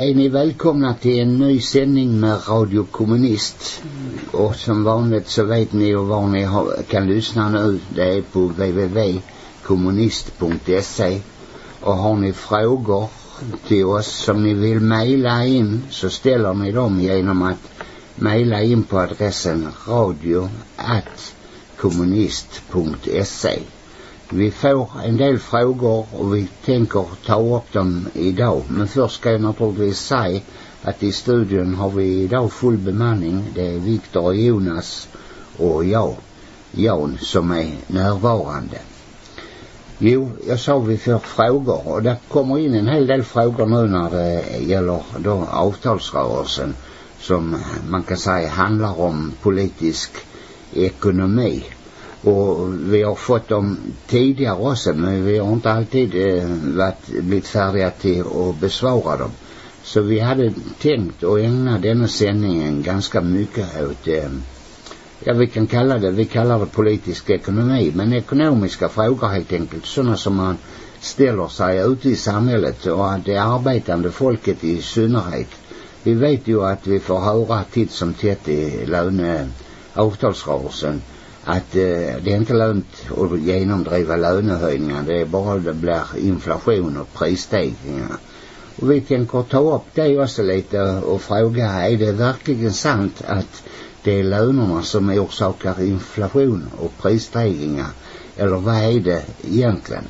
Är ni välkomna till en ny sändning med Radio Kommunist. Och som vanligt så vet ni var ni har, kan lyssna nu. Det är på www.kommunist.se. Och har ni frågor till oss som ni vill mejla in så ställer ni dem genom att mejla in på adressen radio at kommunist.se. Vi får en del frågor och vi tänker ta upp dem idag. Men först ska jag naturligtvis säga att i studion har vi idag full bemanning. Det är Viktor och Jonas och jag, Jan, som är närvarande. Jo, jag sa vi får frågor och det kommer in en hel del frågor nu när det gäller då avtalsrörelsen som man kan säga handlar om politisk ekonomi. Och vi har fått dem tidigare också men vi har inte alltid eh, varit, blivit färdiga till att besvara dem. Så vi hade tänkt att ägna denna sändningen ganska mycket åt eh, ja vi kan kalla det, vi kallar det politisk ekonomi men ekonomiska frågor helt enkelt sådana som man ställer sig ute i samhället och det arbetande folket i synnerhet. Vi vet ju att vi får höra titt som tätt i löne avtalsrörelsen att eh, det är inte lönt att genomdriva lönehöjningar. Det är bara det blir inflation och prisstegringar. Och vi tänker ta upp det också lite och fråga, är det verkligen sant att det är lönerna som orsakar inflation och prisstegringar? Eller vad är det egentligen?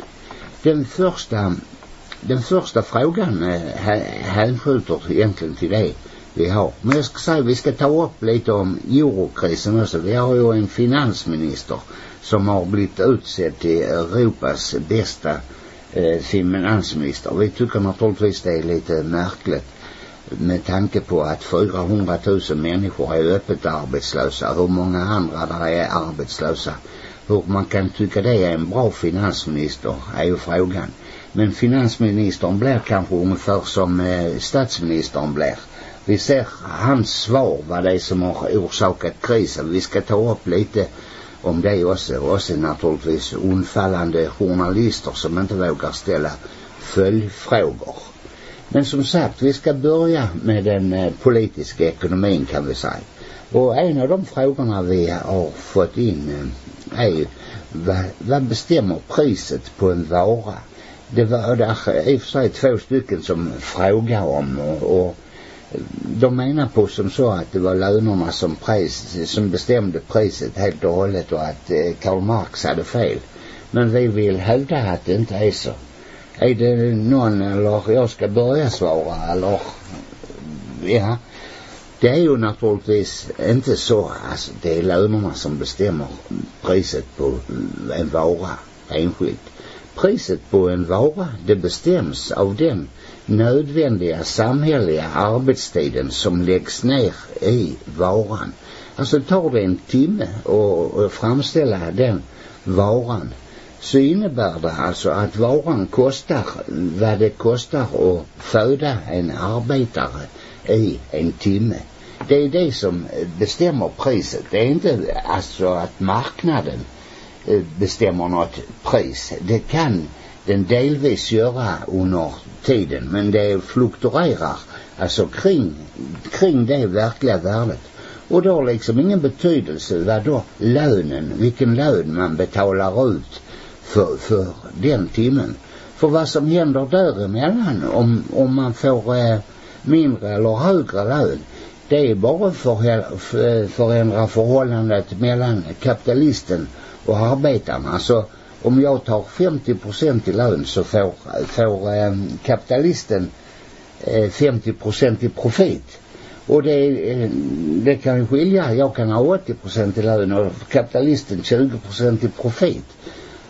Den första, den första frågan eh, hänskjuter egentligen till det vi har. Men jag ska säga, vi ska ta upp lite om eurokrisen också. Vi har ju en finansminister som har blivit utsedd till Europas bästa eh, finansminister. Vi tycker naturligtvis det är lite märkligt med tanke på att 400 000 människor är öppet arbetslösa. Hur många andra där är arbetslösa. Hur man kan tycka det är en bra finansminister är ju frågan. Men finansministern blir kanske ungefär som eh, statsministern blir vi ser hans svar vad det är som har orsakat krisen. Vi ska ta upp lite om det också. Och sen naturligtvis undfallande journalister som inte vågar ställa följdfrågor. Men som sagt, vi ska börja med den eh, politiska ekonomin kan vi säga. Och en av de frågorna vi har fått in eh, är ju vad, vad bestämmer priset på en vara? Det var där i och för sig två stycken som frågar om och, och de menar på som så att det var lönerna som pris, som bestämde priset helt och hållet och att eh, Karl Marx hade fel. Men vi vill hävda att det inte är så. Är det någon eller jag ska börja svara eller ja. Det är ju naturligtvis inte så alltså det är lönerna som bestämmer priset på en vara enskilt. Priset på en vara det bestäms av den nödvändiga samhälleliga arbetstiden som läggs ner i varan. Alltså tar det en timme att framställa den varan så innebär det alltså att varan kostar vad det kostar att föda en arbetare i en timme. Det är det som bestämmer priset. Det är inte alltså att marknaden eh, bestämmer något pris. Det kan den delvis göra under tiden men det fluktuerar alltså kring, kring det verkliga värdet. Och då har liksom ingen betydelse vad då lönen, vilken lön man betalar ut för, för den timmen. För vad som händer däremellan om, om man får eh, mindre eller högre lön det är bara att för, förändra förhållandet mellan kapitalisten och arbetarna. Alltså om jag tar 50 procent i lön så får, får eh, kapitalisten eh, 50 procent i profit. Och det, eh, det kan ju skilja. Jag kan ha 80 procent i lön och kapitalisten 20 procent i profit.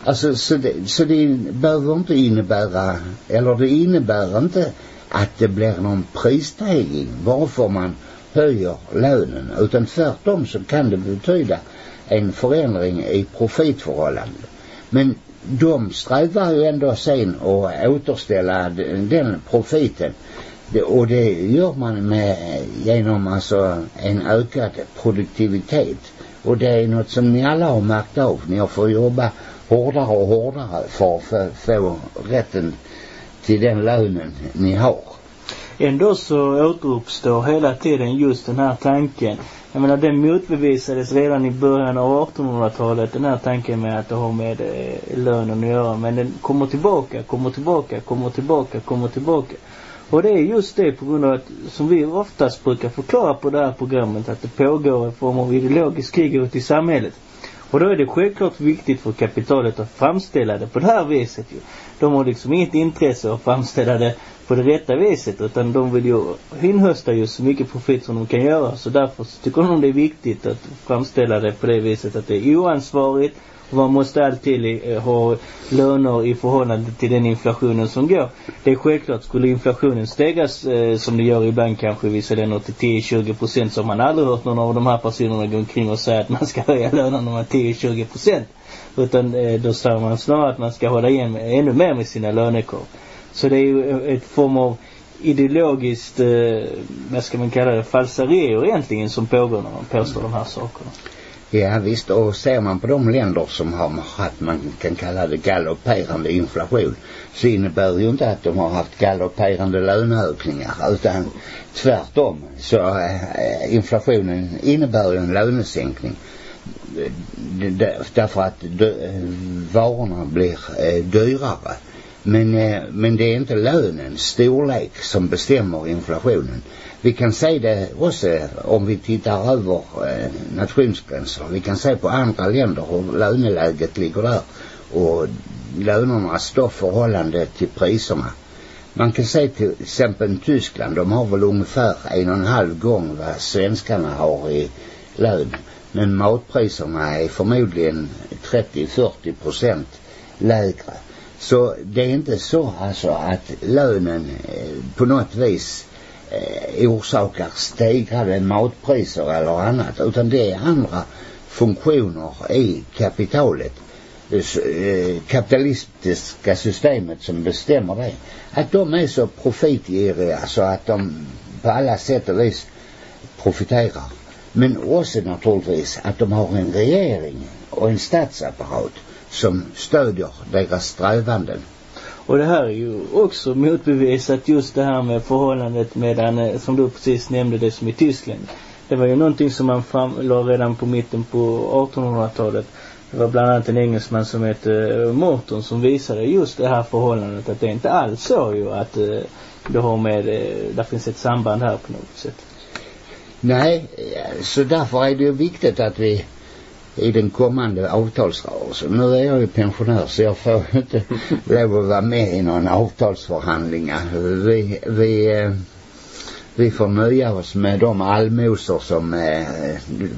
Alltså så det, så det behöver inte innebära, eller det innebär inte att det blir någon prisstegring varför man höjer lönen. Utan tvärtom så kan det betyda en förändring i profitförhållandet. Men de strävar ju ändå sen att återställa den profiten. Och det gör man med genom alltså en ökad produktivitet. Och det är något som ni alla har märkt av. Ni har fått jobba hårdare och hårdare för att få rätten till den lönen ni har. Ändå så återuppstår hela tiden just den här tanken. Jag menar den motbevisades redan i början av 1800-talet den här tanken med att det har med eh, lönen att göra. Men den kommer tillbaka, kommer tillbaka, kommer tillbaka, kommer tillbaka. Och det är just det på grund av att, som vi oftast brukar förklara på det här programmet, att det pågår en form av ideologisk krig ute i samhället. Och då är det självklart viktigt för kapitalet att framställa det på det här viset ju. De har liksom inget intresse att framställa det på det rätta viset utan de vill ju inhösta ju så mycket profit som de kan göra. Så därför så tycker de det är viktigt att framställa det på det viset att det är oansvarigt och man måste alltid eh, ha löner i förhållande till den inflationen som går. Det är självklart, skulle inflationen stegas eh, som det gör ibland kanske i vissa länder till 10-20 procent så har man aldrig hört någon av de här personerna gå omkring och säga att man ska höja lönerna med 10-20 procent. Utan eh, då säger man snarare att man ska hålla igen med, ännu mer med sina lönekrav. Så det är ju ett form av ideologiskt, eh, vad ska man kalla det, falsarier egentligen som pågår när man påstår de här sakerna. Ja visst, och ser man på de länder som har haft, man kan kalla det galopperande inflation, så innebär det ju inte att de har haft galopperande löneökningar, utan tvärtom. Så eh, inflationen innebär ju en lönesänkning. Därför att varorna blir eh, dyrare. Men, eh, men det är inte lönens storlek som bestämmer inflationen. Vi kan se det också om vi tittar över eh, nationsgränser. Vi kan se på andra länder hur löneläget ligger där och lönernas står förhållande till priserna. Man kan se till exempel Tyskland, de har väl ungefär en och en halv gång vad svenskarna har i lön. Men matpriserna är förmodligen 30-40 procent lägre. Så det är inte så alltså att lönen eh, på något vis eh, orsakar stegrade matpriser eller annat utan det är andra funktioner i kapitalet. Eh, kapitalistiska systemet som bestämmer det. Att de är så profitgiriga så att de på alla sätt och vis profiterar. Men också naturligtvis att de har en regering och en statsapparat som stödjer deras strävanden och det här är ju också motbevisat just det här med förhållandet medan, eh, som du precis nämnde, det som i Tyskland. Det var ju någonting som man framlade redan på mitten på 1800-talet. Det var bland annat en engelsman som hette eh, Morton som visade just det här förhållandet att det inte alls så ju att eh, det har med, där finns ett samband här på något sätt. Nej, så därför är det ju viktigt att vi i den kommande avtalsrörelsen. Nu är jag ju pensionär så jag får inte lov att vara med i någon avtalsförhandlingar. Vi, vi, eh, vi får nöja oss med de allmosor som eh,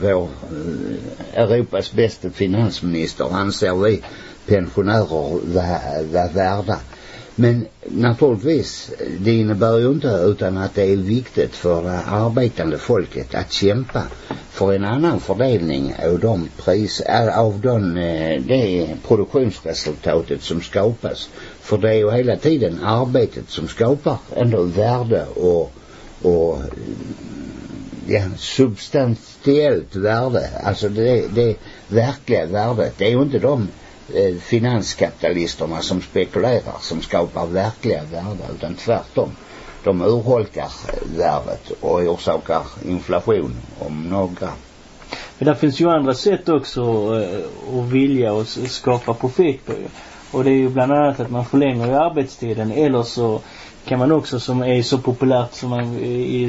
vår eh, Europas bästa finansminister anser vi pensionärer vara var värda. Men naturligtvis, det innebär ju inte utan att det är viktigt för det arbetande folket att kämpa för en annan fördelning av de pris, eh, av den, eh, det produktionsresultatet som skapas. För det är ju hela tiden arbetet som skapar ändå värde och, och ja, substantiellt värde. Alltså det, det verkliga värdet. Det är ju inte de eh, finanskapitalisterna som spekulerar som skapar verkliga värden utan tvärtom. De urholkar värdet och orsakar inflation om några. Men det finns ju andra sätt också eh, att vilja och skapa profit på ju. Och det är ju bland annat att man förlänger arbetstiden eller så kan man också som är så populärt som man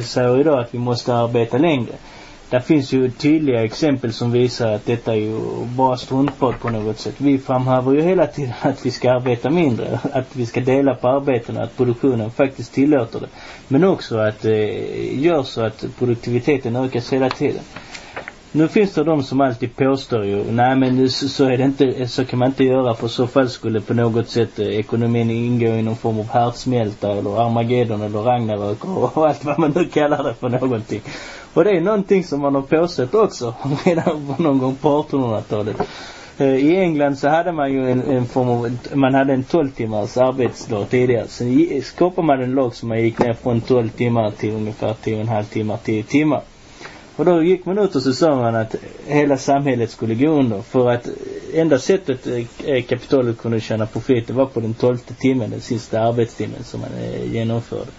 säger idag att vi måste arbeta längre. Det finns ju tydliga exempel som visar att detta är ju bara struntprat på något sätt. Vi framhäver ju hela tiden att vi ska arbeta mindre, att vi ska dela på arbetena, att produktionen faktiskt tillåter det. Men också att det eh, gör så att produktiviteten ökas hela tiden. Nu finns det de som alltid påstår ju, nej men nu så är det inte, så kan man inte göra för så fall skulle på något sätt eh, ekonomin ingå i någon form av härdsmälta eller Armageddon eller Ragnarök och allt vad man nu kallar det för någonting. Och det är någonting som man har påstått också redan någon gång på 1800-talet. Eh, I England så hade man ju en, en form av, man hade en 12 timmars arbetsdag tidigare. Sen skapade man en lag som man gick ner från 12 timmar till ungefär 10,5 timmar, 10 timmar. Och då gick man ut och så sa man att hela samhället skulle gå under. För att enda sättet eh, kapitalet kunde tjäna profit det var på den tolfte timmen, den sista arbetstimmen som man eh, genomförde.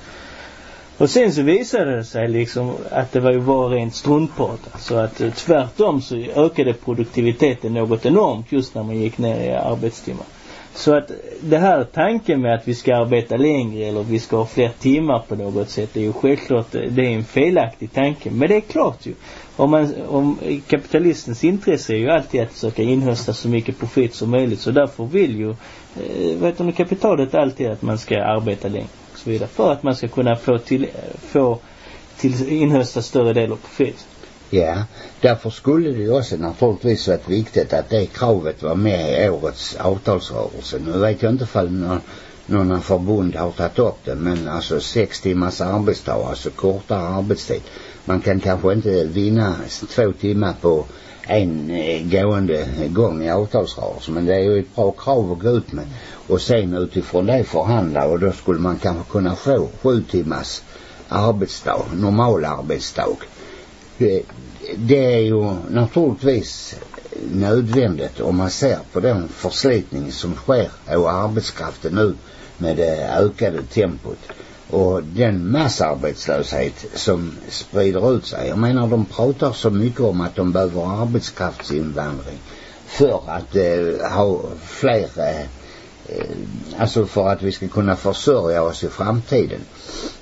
Och sen så visade det sig liksom att det var ju bara rent struntprat. Så att eh, tvärtom så ökade produktiviteten något enormt just när man gick ner i arbetstimmar. Så att det här tanken med att vi ska arbeta längre eller vi ska ha fler timmar på något sätt är ju självklart, det är en felaktig tanke. Men det är klart ju. Om man, om kapitalistens intresse är ju alltid att försöka inhösta så mycket profit som möjligt. Så därför vill ju, eh, vet du, kapitalet alltid att man ska arbeta längre och så vidare. För att man ska kunna få till, eh, få till inhösta större del av profit. Ja, därför skulle det ju också naturligtvis varit viktigt att det kravet var med i årets avtalsrörelse. Nu vet jag inte ifall någon, någon förbund har tagit upp det men alltså sex timmars arbetsdag, alltså kortare arbetstid. Man kan kanske inte vinna två timmar på en eh, gående gång i avtalsrörelsen men det är ju ett bra krav att gå ut med och sen utifrån det förhandla och då skulle man kanske kunna få sju timmars arbetsdag, normal arbetsdag eh, det är ju naturligtvis nödvändigt om man ser på den förslitning som sker av arbetskraften nu med det ökade tempot och den massarbetslöshet som sprider ut sig. Jag menar de pratar så mycket om att de behöver arbetskraftsinvandring för att eh, ha fler eh, Eh, alltså för att vi ska kunna försörja oss i framtiden.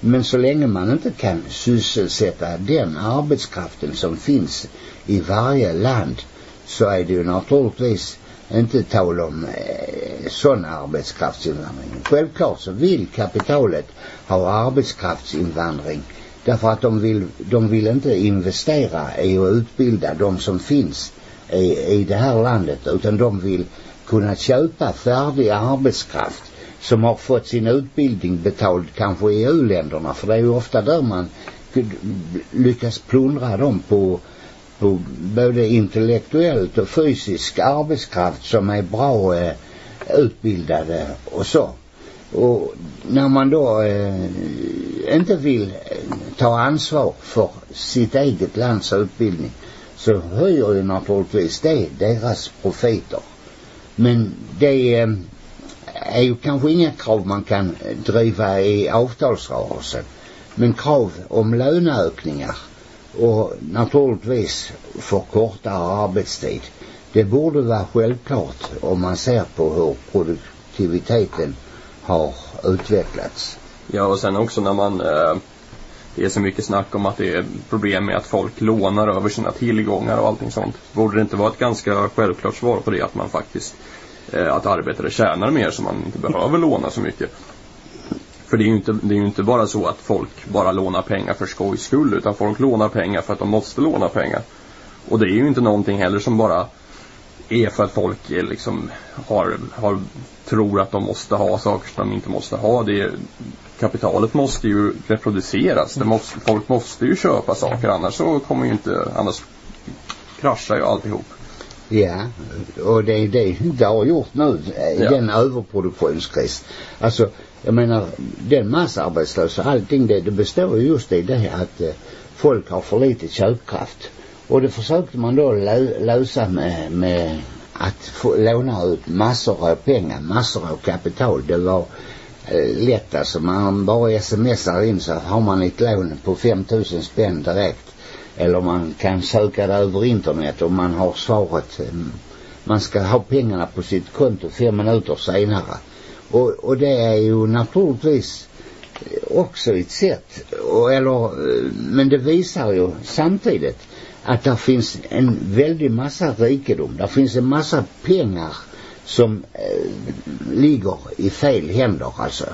Men så länge man inte kan sysselsätta den arbetskraften som finns i varje land så är det ju naturligtvis inte tal om eh, sån arbetskraftsinvandring. Självklart så vill kapitalet ha arbetskraftsinvandring därför att de vill, de vill inte investera i att utbilda de som finns i, i det här landet utan de vill kunna köpa färdig arbetskraft som har fått sin utbildning betald kanske i u-länderna för det är ju ofta där man lyckas plundra dem på, på både intellektuellt och fysisk arbetskraft som är bra eh, utbildade och så. Och när man då eh, inte vill eh, ta ansvar för sitt eget lands utbildning så höjer ju naturligtvis det deras profiter. Men det eh, är ju kanske inga krav man kan driva i avtalsrörelsen. Men krav om löneökningar och naturligtvis för kortare arbetstid. Det borde vara självklart om man ser på hur produktiviteten har utvecklats. Ja och sen också när man eh, det är så mycket snack om att det är problem med att folk lånar över sina tillgångar och allting sånt. Borde det inte vara ett ganska självklart svar på det att man faktiskt Eh, att arbetare tjänar mer så man inte behöver låna så mycket. För det är ju inte, det är ju inte bara så att folk bara lånar pengar för skojs skull utan folk lånar pengar för att de måste låna pengar. Och det är ju inte någonting heller som bara är för att folk är liksom har, har, tror att de måste ha saker som de inte måste ha. Det är, kapitalet måste ju reproduceras. Det måste, folk måste ju köpa saker annars så kommer ju inte, annars kraschar ju alltihop. Ja, och det är det det har gjort nu i ja. den överproduktionskris. Alltså, jag menar, den massarbetslösa, allting det, det består just i det att eh, folk har för lite köpkraft. Och det försökte man då lö lösa med, med att få låna ut massor av pengar, massor av kapital. Det var eh, lätt alltså. Man bara smsar in så har man ett lån på 5000 spänn direkt. Eller man kan söka det över internet om man har svaret. Eh, man ska ha pengarna på sitt konto fem minuter senare. Och, och det är ju naturligtvis eh, också ett sätt. Och, eller, eh, men det visar ju samtidigt att det finns en väldig massa rikedom. Det finns en massa pengar som eh, ligger i fel händer alltså.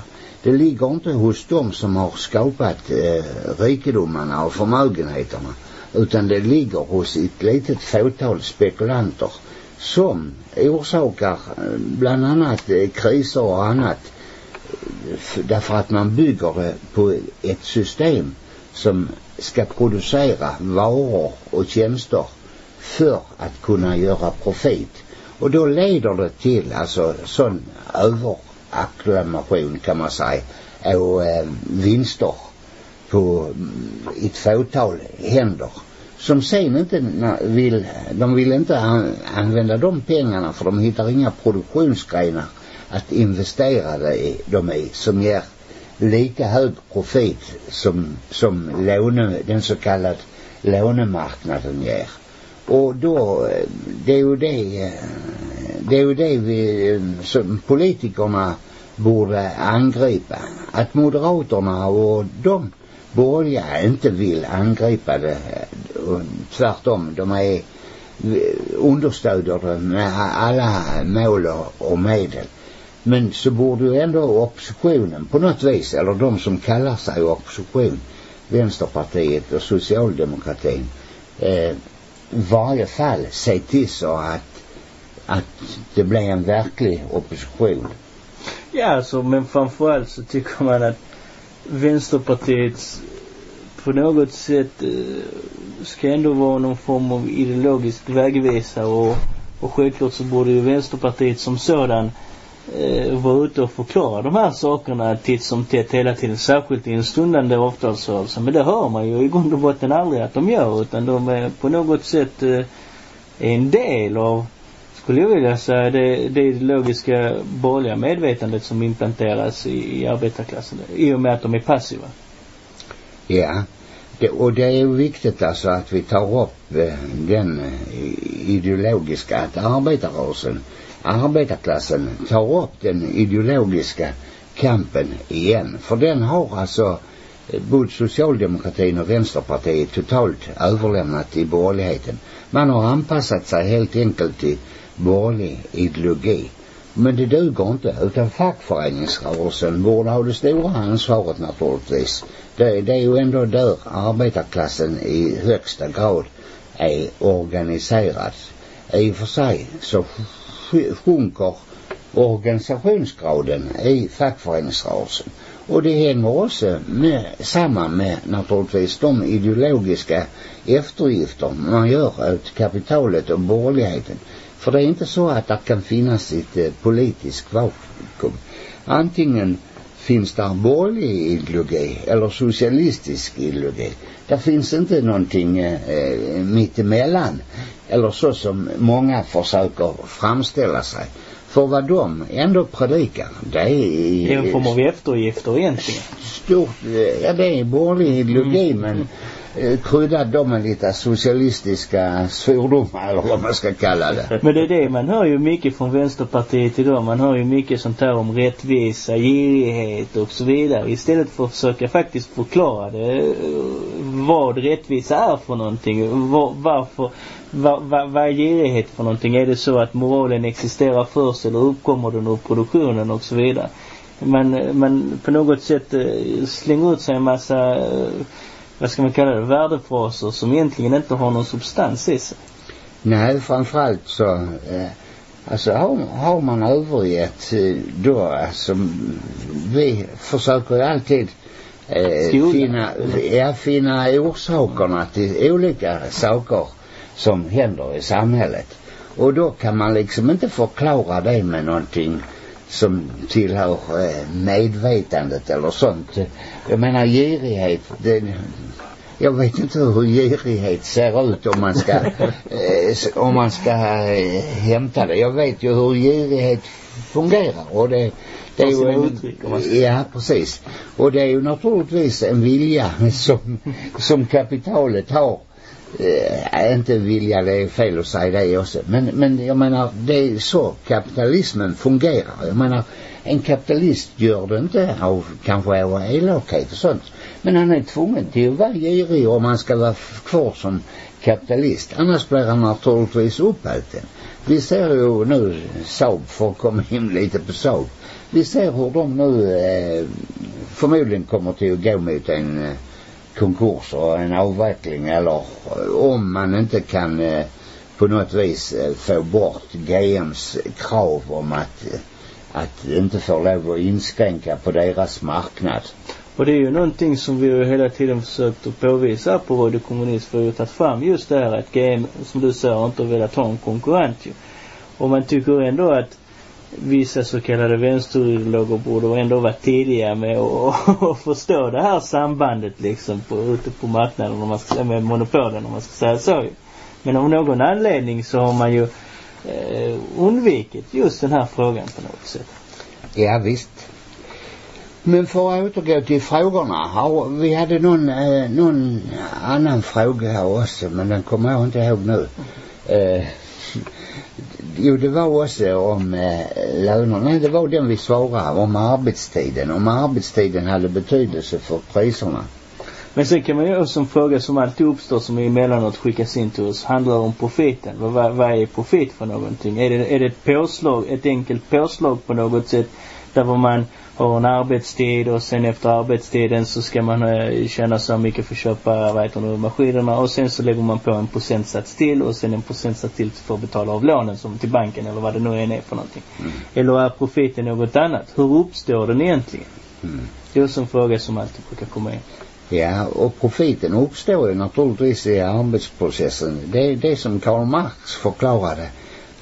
Det ligger inte hos dem som har skapat eh, rikedomarna och förmögenheterna utan det ligger hos ett litet fåtal spekulanter som orsakar eh, bland annat eh, kriser och annat därför att man bygger det på ett system som ska producera varor och tjänster för att kunna göra profit. Och då leder det till alltså sån överacklamation kan man säga och eh, vinster på mm, ett fåtal händer som sen inte vill, de vill inte an, använda de pengarna för de hittar inga produktionsgrenar att investera dem i som ger lika hög profit som, som låne, den så kallade lånemarknaden ger. Och då, eh, det är ju det, eh, det är ju det vi eh, som politikerna borde angripa. Att moderaterna och de borgerliga inte vill angripa det. Tvärtom, de är eh, understöder det med alla mål och medel. Men så borde ju ändå oppositionen på något vis, eller de som kallar sig opposition, Vänsterpartiet och Socialdemokratin, eh, varje fall se till så att, att det blir en verklig opposition. Ja, alltså, men framförallt så tycker man att Vänsterpartiets på något sätt eh, ska ändå vara någon form av ideologisk vägvisare och, och självklart så borde ju Vänsterpartiet som sådan eh, vara ute och förklara de här sakerna titt som tätt hela tiden, särskilt i en stundande avtalsrörelse. Men det hör man ju i grund och botten aldrig att de gör utan de är på något sätt eh, en del av skulle jag vilja säga, det, det ideologiska borgerliga medvetandet som implanteras i, i arbetarklassen i och med att de är passiva. Ja, det, och det är ju viktigt alltså att vi tar upp eh, den eh, ideologiska, att arbetarrörelsen, arbetarklassen tar upp den ideologiska kampen igen. För den har alltså eh, både socialdemokratin och vänsterpartiet totalt överlämnat till borgerligheten. Man har anpassat sig helt enkelt till borgerlig ideologi. Men det duger inte utan fackföreningsrörelsen borde ha det stora ansvaret naturligtvis. Det, det är ju ändå där arbetarklassen i högsta grad är organiserad. I och för sig så sjunker organisationsgraden i fackföreningsrörelsen. Och det hänger också med, samman med naturligtvis de ideologiska eftergifter man gör åt kapitalet och borgerligheten. För det är inte så att det kan finnas ett eh, politiskt vakuum. Antingen finns där borgerlig ideologi eller socialistisk ideologi. Det finns inte någonting eh, mittemellan. Eller så som många försöker framställa sig. För vad de ändå predikar, det är... Det är en form av eftergifter egentligen. Stort, eh, ja det är borgerlig ideologi mm. men Eh, krydda dem med lite socialistiska svordomar eller vad man ska kalla det. Men det är det, man hör ju mycket från Vänsterpartiet idag. Man hör ju mycket sånt här om rättvisa, girighet och så vidare. Istället för att försöka faktiskt förklara det, eh, vad rättvisa är för någonting. Var, varför, vad, vad, vad är girighet för någonting? Är det så att moralen existerar först eller uppkommer den ur produktionen och så vidare? Man, eh, man på något sätt slänger ut sig en massa vad ska man kalla det, värdefraser som egentligen inte har någon substans i sig. Nej, framförallt så, eh, alltså har, har man övergett eh, då, alltså vi försöker ju alltid eh, finna, ja, finna orsakerna till olika saker som händer i samhället. Och då kan man liksom inte förklara det med någonting som tillhör eh, medvetandet eller sånt. Jag menar girighet, det, jag vet inte hur girighet ser ut om man ska eh, om man ska eh, hämta det. Jag vet ju hur girighet fungerar och det det är ju en, ja precis och det är ju naturligtvis en vilja som som kapitalet har eh, inte vilja, det är fel att säga det också. Men, men jag menar, det är så kapitalismen fungerar. Jag menar, en kapitalist gör det inte av kanske av elakhet och sånt. Men han är tvungen till att vara girig om han ska vara kvar som kapitalist. Annars blir han naturligtvis uppäten. Vi ser ju nu Saab, för att komma in lite på Saab. Vi ser hur de nu eh, förmodligen kommer till att gå mot en eh, konkurs och en avveckling eller om man inte kan eh, på något vis eh, få bort GMs krav om att eh, att inte få lov att inskränka på deras marknad. Och det är ju någonting som vi ju hela tiden försökt att påvisa på Radio Kommunist för att tagit fram just det här att GM, som du säger, inte har velat ha en konkurrent ju. Och man tycker ändå att vissa så kallade vänsterideologer borde ändå vara tidiga med att förstå det här sambandet liksom på, ute på marknaden om man ska säga med monopolen om man ska säga så ju. Men av någon anledning så har man ju eh, undvikit just den här frågan på något sätt. Ja visst. Men för att återgå till frågorna. vi hade någon, eh, någon annan fråga här också men den kommer jag inte ihåg nu. Eh, jo det var också om eh, lönerna. Nej det var den vi svarade om arbetstiden. Om arbetstiden hade betydelse för priserna. Men sen kan man ju också en fråga som alltid uppstår som emellanåt skickas in till oss. Handlar om profiten. Vad, vad är profit för någonting? Är det, är det ett påslag, ett enkelt påslag på något sätt? Där man har en arbetstid och sen efter arbetstiden så ska man eh, tjäna så mycket för att köpa, vad heter det, maskinerna och sen så lägger man på en procentsats till och sen en procentsats till för att betala av lånen som till banken eller vad det nu än är för någonting. Mm. Eller är profiten något annat? Hur uppstår den egentligen? Mm. Det är också en fråga som alltid brukar komma in. Ja, och profiten uppstår ju naturligtvis i arbetsprocessen. Det är det som Karl Marx förklarade.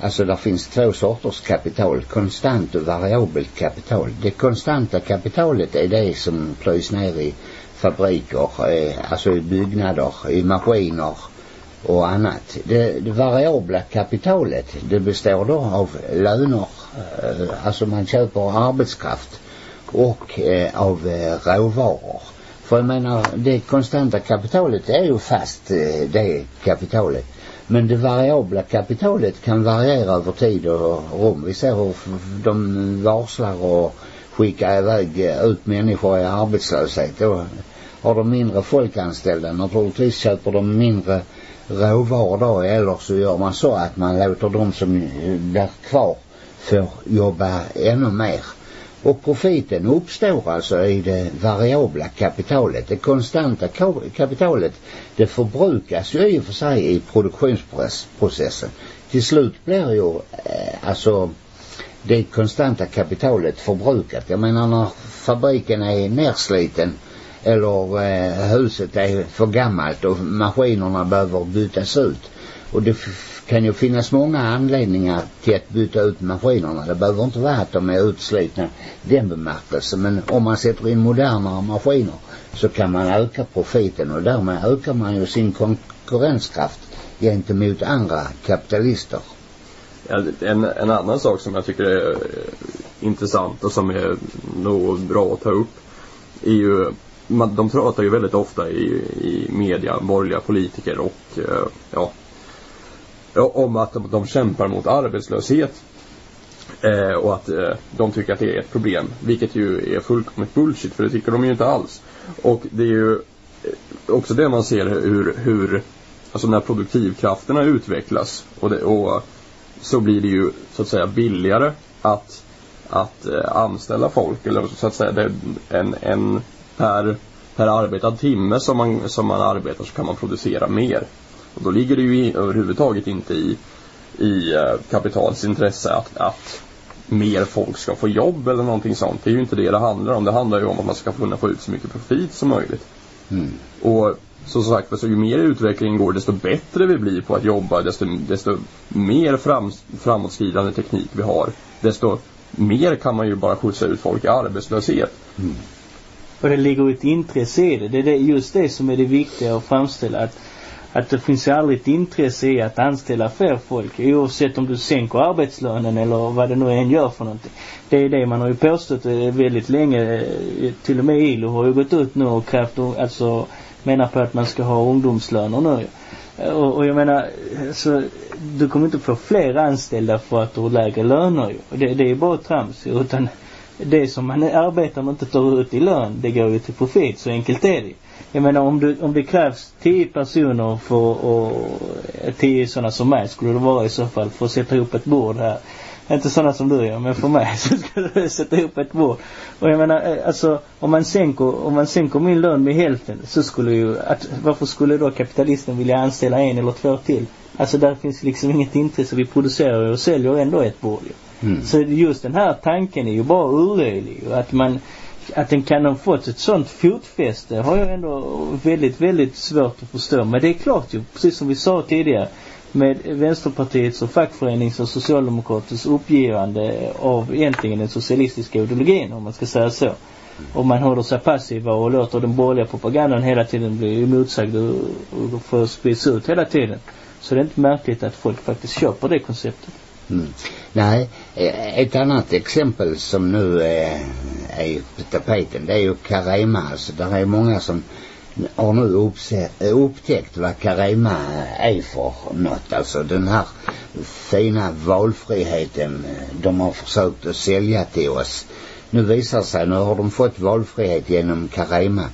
Alltså det finns två sorters kapital, konstant och variabelt kapital. Det konstanta kapitalet är det som plöjs ner i fabriker, eh, alltså i byggnader, i maskiner och annat. Det, det variabla kapitalet, det består då av löner, eh, alltså man köper arbetskraft och eh, av råvaror. För jag menar, det konstanta kapitalet är ju fast det kapitalet. Men det variabla kapitalet kan variera över tid och rum. Vi ser hur de varslar och skickar iväg ut människor i arbetslöshet. Då har de mindre folkanställda. Naturligtvis köper de mindre råvaror då eller så gör man så att man låter de som blir kvar få jobba ännu mer. Och profiten uppstår alltså i det variabla kapitalet. Det konstanta kapitalet det förbrukas ju i och för sig i produktionsprocessen. Till slut blir ju eh, alltså det konstanta kapitalet förbrukat. Jag menar när fabriken är nersliten eller eh, huset är för gammalt och maskinerna behöver bytas ut. Och det kan ju finnas många anledningar till att byta ut maskinerna. Det behöver inte vara att de är utslitna den bemärkelsen. Men om man sätter in modernare maskiner så kan man öka profiten och därmed ökar man ju sin konkurrenskraft gentemot andra kapitalister. En, en annan sak som jag tycker är eh, intressant och som är nog bra att ta upp är ju man, de pratar ju väldigt ofta i, i media, borgerliga politiker och eh, ja, Eh, om att de, de kämpar mot arbetslöshet. Eh, och att eh, de tycker att det är ett problem. Vilket ju är fullkomligt bullshit för det tycker de ju inte alls. Och det är ju eh, också det man ser hur, hur alltså när produktivkrafterna utvecklas och, det, och så blir det ju så att säga billigare att, att eh, anställa folk eller så att säga det en, en per, per arbetad timme som man, som man arbetar så kan man producera mer. Och då ligger det ju i, överhuvudtaget inte i, i uh, kapitalets intresse att, att mer folk ska få jobb eller någonting sånt. Det är ju inte det det handlar om. Det handlar ju om att man ska kunna få ut så mycket profit som möjligt. Mm. Och så som sagt, så ju mer utvecklingen går desto bättre vi blir på att jobba, desto, desto mer fram, framåtskridande teknik vi har, desto mer kan man ju bara skjutsa ut folk i arbetslöshet. Mm. Och det ligger ett intresse i det. Det är just det som är det viktiga att framställa. Att att det finns aldrig ett intresse i att anställa fler folk oavsett om du sänker arbetslönen eller vad det nu än gör för någonting. Det är det man har ju påstått eh, väldigt länge. Eh, till och med ILO har ju gått ut nu och krävt, alltså menar på att man ska ha ungdomslöner nu. Eh, och, och jag menar, så du kommer inte få fler anställda för att du har lägre löner ju. Det, det är bara trams utan det som man arbetar med inte tar ut i lön, det går ju till profit. Så enkelt är det jag menar om, du, om det krävs tio personer för och tio sådana som mig skulle det vara i så fall för att sätta ihop ett bord här. Inte sådana som du gör, men för mig så skulle du sätta ihop ett bord. Och jag menar, eh, alltså om man sänker, om man sänker min lön med hälften så skulle ju, att, varför skulle då kapitalisten vilja anställa en eller två till? Alltså där finns liksom inget intresse. Vi producerar och säljer ändå ett bord ju. Mm. Så just den här tanken är ju bara urlöjlig. Att man, att den kan ha fått ett sånt fotfäste har jag ändå väldigt, väldigt svårt att förstå. Men det är klart ju, precis som vi sa tidigare, med Vänsterpartiets och fackförenings och socialdemokraters uppgivande av egentligen den socialistiska ideologin, om man ska säga så. Och man håller sig passiva och låter den borgerliga propagandan hela tiden bli emotsagd och, och få sprids ut hela tiden. Så det är inte märkligt att folk faktiskt köper det konceptet. Mm. Nej, Eh, ett annat exempel som nu eh, är, på tapeten. Det är ju Carema alltså. Där är många som har nu upptäckt vad Carema är för något. Alltså den här fina valfriheten eh, de har försökt att sälja till oss. Nu visar sig, nu har de fått valfrihet genom Carema.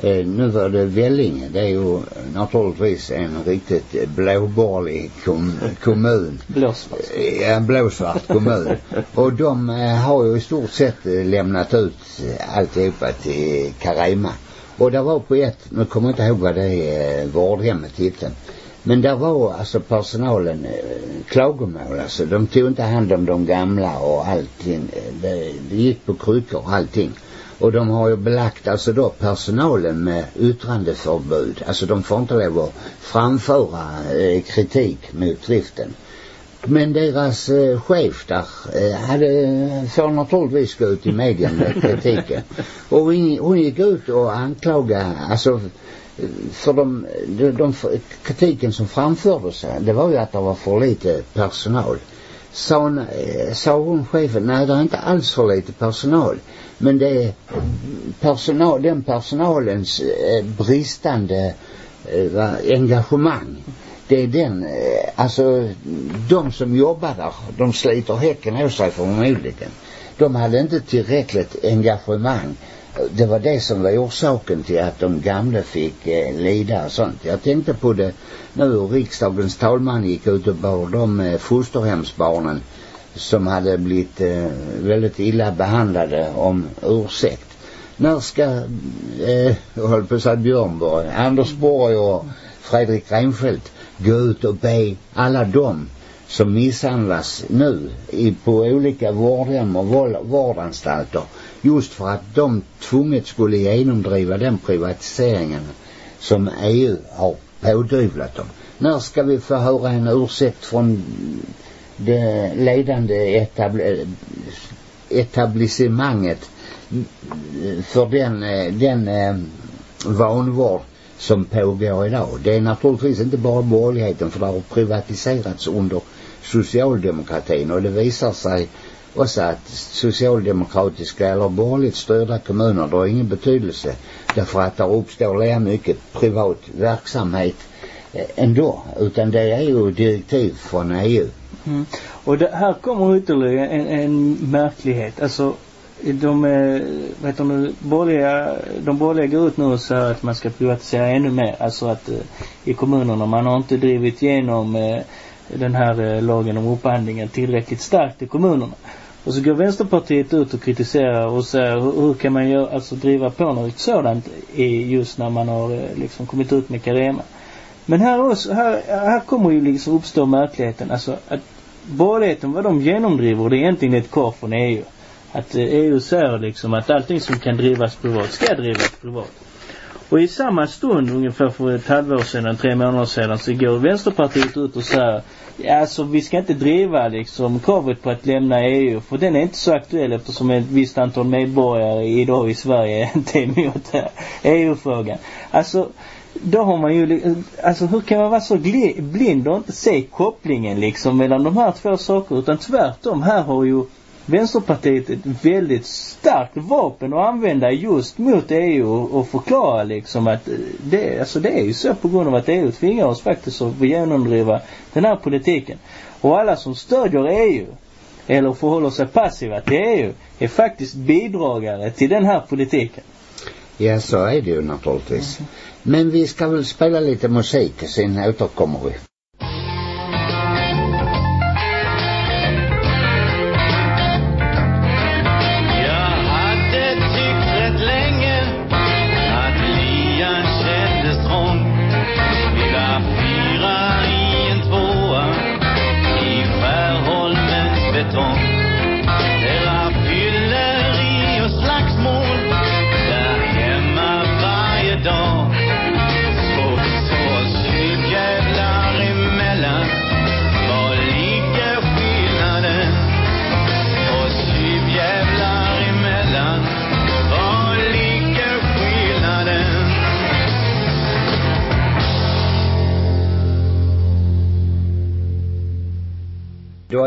Eh, nu var det Vellinge. Det är ju naturligtvis en riktigt blåborgerlig kom, kommun. Blåsvart. Ja, en blåsvart kommun. Och de eh, har ju i stort sett eh, lämnat ut alltihopa till Carema. Och det var på ett, nu kommer jag inte ihåg vad det är, vårdhemmet hette. Men där var alltså personalen eh, klagomål alltså. De tog inte hand om de gamla och allting. Det, det gick på kryckor och allting. Och de har ju belagt alltså då personalen med yttrandeförbud. Alltså de får inte lov att framföra eh, kritik mot driften. Men deras eh, chef där eh, hade, får naturligtvis gå ut i medien med kritiken. Och hon, hon gick ut och anklagade, alltså för de, de, de kritiken som framfördes det var ju att det var för lite personal. Sa hon, sa hon chefen, nej det är inte alls för lite personal. Men det är personal, den personalens eh, bristande eh, engagemang. Det är den, eh, alltså de som jobbar där, de sliter häcken av sig förmodligen. De hade inte tillräckligt engagemang. Det var det som var orsaken till att de gamla fick eh, lida och sånt. Jag tänkte på det nu riksdagens talman gick ut och bad de eh, fosterhemsbarnen som hade blivit eh, väldigt illa behandlade om ursäkt. När ska, eh, jag höll på att säga Björnborg, Anders Borg och Fredrik Reinfeldt gå ut och be alla dem som misshandlas nu i, på olika vårdhem och vårdanstalter just för att de tvunget skulle genomdriva den privatiseringen som EU har pådyvlat dem. När ska vi få höra en ursäkt från det ledande etabl etablissemanget för den, den eh, vanvård som pågår idag. Det är naturligtvis inte bara borgerligheten för det har privatiserats under socialdemokratin och det visar sig också att socialdemokratiska eller borgerligt styrda kommuner det har ingen betydelse därför att det uppstår lika mycket privat verksamhet eh, ändå utan det är ju direktiv från EU. Mm. Och det, här kommer ytterligare en, en märklighet. Alltså de, vet du, borgerliga, de borgerliga går ut nu och säger att man ska privatisera ännu mer. Alltså att eh, i kommunerna man har inte drivit igenom eh, den här eh, lagen om upphandlingen tillräckligt starkt i kommunerna. Och så går Vänsterpartiet ut och kritiserar och säger hur, hur kan man göra, alltså driva på något sådant i just när man har eh, liksom kommit ut med Carema. Men här, också, här, här kommer ju liksom uppstå märkligheten. Alltså att borgerligheten, vad de genomdriver, det är egentligen ett krav från EU. Att eh, EU säger liksom att allting som kan drivas privat ska drivas privat. Och i samma stund, ungefär för ett halvår sedan, tre månader sedan, så går Vänsterpartiet ut och säger Ja, alltså vi ska inte driva liksom kravet på att lämna EU för den är inte så aktuell eftersom ett visst antal medborgare idag i Sverige inte är emot EU-frågan. E alltså då har man ju, alltså hur kan man vara så blind och inte se kopplingen liksom mellan de här två sakerna utan tvärtom här har ju Vänsterpartiet ett väldigt starkt vapen att använda just mot EU och förklara liksom att eh, det, alltså det är ju så på grund av att EU tvingar oss faktiskt att genomdriva den här politiken. Och alla som stödjer EU eller förhåller sig passiva till EU är faktiskt bidragare till den här politiken. Ja, så är det ju naturligtvis. Mm. Men vi ska väl spela lite musik, sen återkommer vi.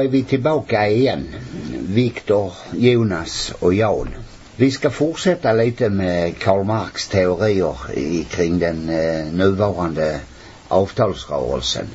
Då är vi tillbaka igen. Viktor, Jonas och Jan. Vi ska fortsätta lite med Karl Marx teorier i, kring den eh, nuvarande avtalsrörelsen.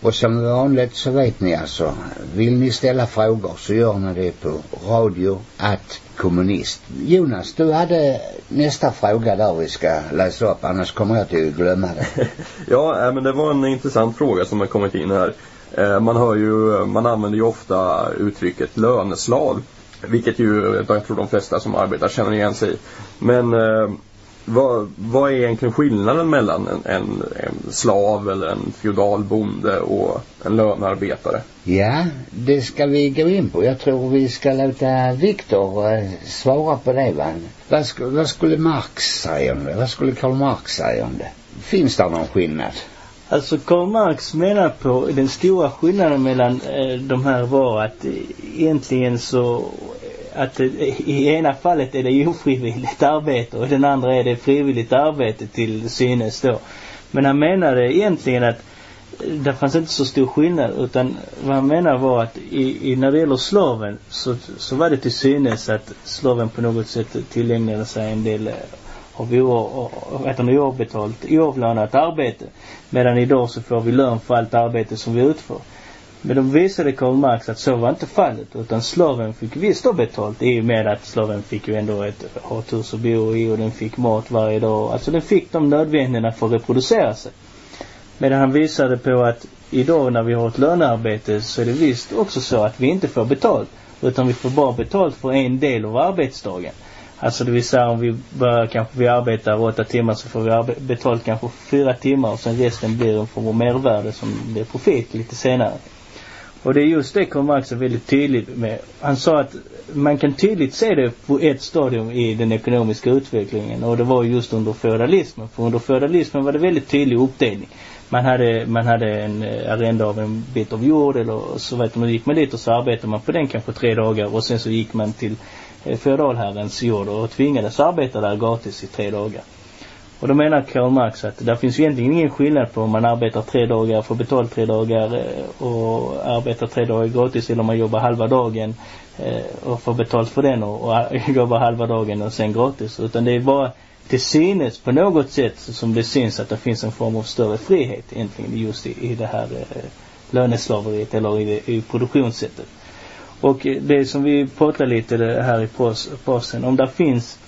Och som vanligt så vet ni alltså, vill ni ställa frågor så gör ni det på radio att kommunist. Jonas, du hade nästa fråga där vi ska läsa upp, annars kommer jag till att glömma det. ja, eh, men det var en intressant fråga som har kommit in här. Eh, man hör ju, man använder ju ofta uttrycket löneslav. Vilket ju, jag tror de flesta som arbetar känner igen sig i. Men eh, vad, vad är egentligen skillnaden mellan en, en, en slav eller en feudal bonde och en lönarbetare? Ja, det ska vi gå in på. Jag tror vi ska låta Viktor eh, svara på det. Va? Vad, sk vad skulle Marx säga om det? Vad skulle Karl Marx säga om det? Finns det någon skillnad? Alltså Karl Marx menar på den stora skillnaden mellan eh, de här var att eh, egentligen så eh, att eh, i ena fallet är det ofrivilligt arbete och i den andra är det frivilligt arbete till synes då. Men han menade egentligen att det fanns inte så stor skillnad utan vad han menar var att i, i, när det gäller slaven så, så var det till synes att slaven på något sätt tillägnade sig en del av oavbetalt, oavlönat arbete. Medan idag så får vi lön för allt arbete som vi utför. Men de visade Karl Marx att så var inte fallet utan slaven fick visst då betalt i och med att slaven fick ju ändå ett hus att bo i och den fick mat varje dag. Alltså den fick de nödvändiga för att reproducera sig. Medan han visade på att idag när vi har ett lönearbete så är det visst också så att vi inte får betalt. Utan vi får bara betalt för en del av arbetsdagen. Alltså det vill säga om vi börjar kanske vi arbetar åtta timmar så får vi betalt kanske fyra timmar och sen resten blir en form av mervärde som blir profit lite senare. Och det är just det Karl Marx är väldigt tydlig med. Han sa att man kan tydligt se det på ett stadium i den ekonomiska utvecklingen och det var just under feudalismen. För under feudalismen var det väldigt tydlig uppdelning. Man hade, man hade en eh, arrende av en bit av jord eller så vet man, gick man dit och så arbetade man på den kanske tre dagar och sen så gick man till Eh, feodalherrens jord och tvingades arbeta där gratis i tre dagar. Och då menar Karl Marx att det finns ju egentligen ingen skillnad på om man arbetar tre dagar, får betalt tre dagar eh, och arbetar tre dagar gratis eller om man jobbar halva dagen eh, och får betalt för den och, och jobbar halva dagen och sen gratis. Utan det är bara till synes på något sätt som det syns att det finns en form av större frihet egentligen just i, i det här eh, löneslaveriet eller i, det, i produktionssättet. Och det som vi pratar lite här i påsen, om det finns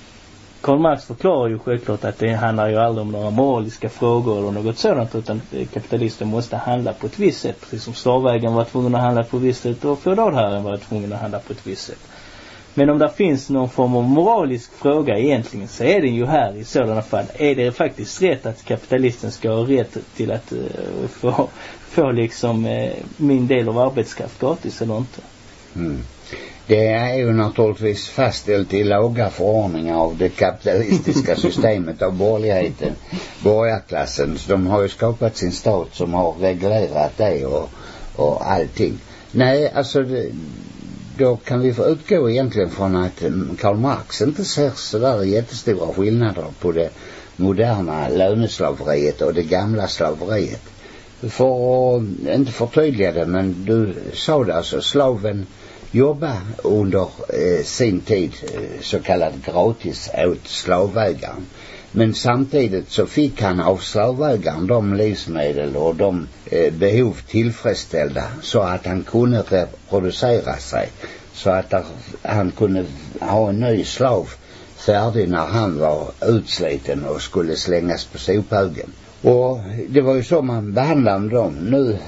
Karl Marx förklarar ju självklart att det handlar ju aldrig om några moraliska frågor eller något sådant utan kapitalister måste handla på ett visst sätt. Precis som slavägaren var tvungen att handla på ett visst sätt och feodalherren var tvungen att handla på ett visst sätt. Men om det finns någon form av moralisk fråga egentligen så är det ju här i sådana fall. Är det faktiskt rätt att kapitalisten ska ha rätt till att uh, få, få liksom uh, min del av arbetskraft gratis eller inte? Mm. Det är ju naturligtvis fastställt i laga förordningar av det kapitalistiska systemet av borgerligheten, borgarklassen. Så de har ju skapat sin stat som har reglerat det och, och allting. Nej, alltså det, då kan vi få utgå egentligen från att Karl Marx inte ser sådär jättestora skillnader på det moderna löneslaveriet och det gamla slaveriet. För att inte förtydliga det, men du sa det alltså, slaven jobba under eh, sin tid eh, så kallad gratis åt slavägaren. Men samtidigt så fick han av slavägaren de livsmedel och de eh, behov tillfredsställda så att han kunde reproducera sig. Så att där, han kunde ha en ny slav färdig när han var utsliten och skulle slängas på sophögen. Och det var ju så man behandlade dem. Nu,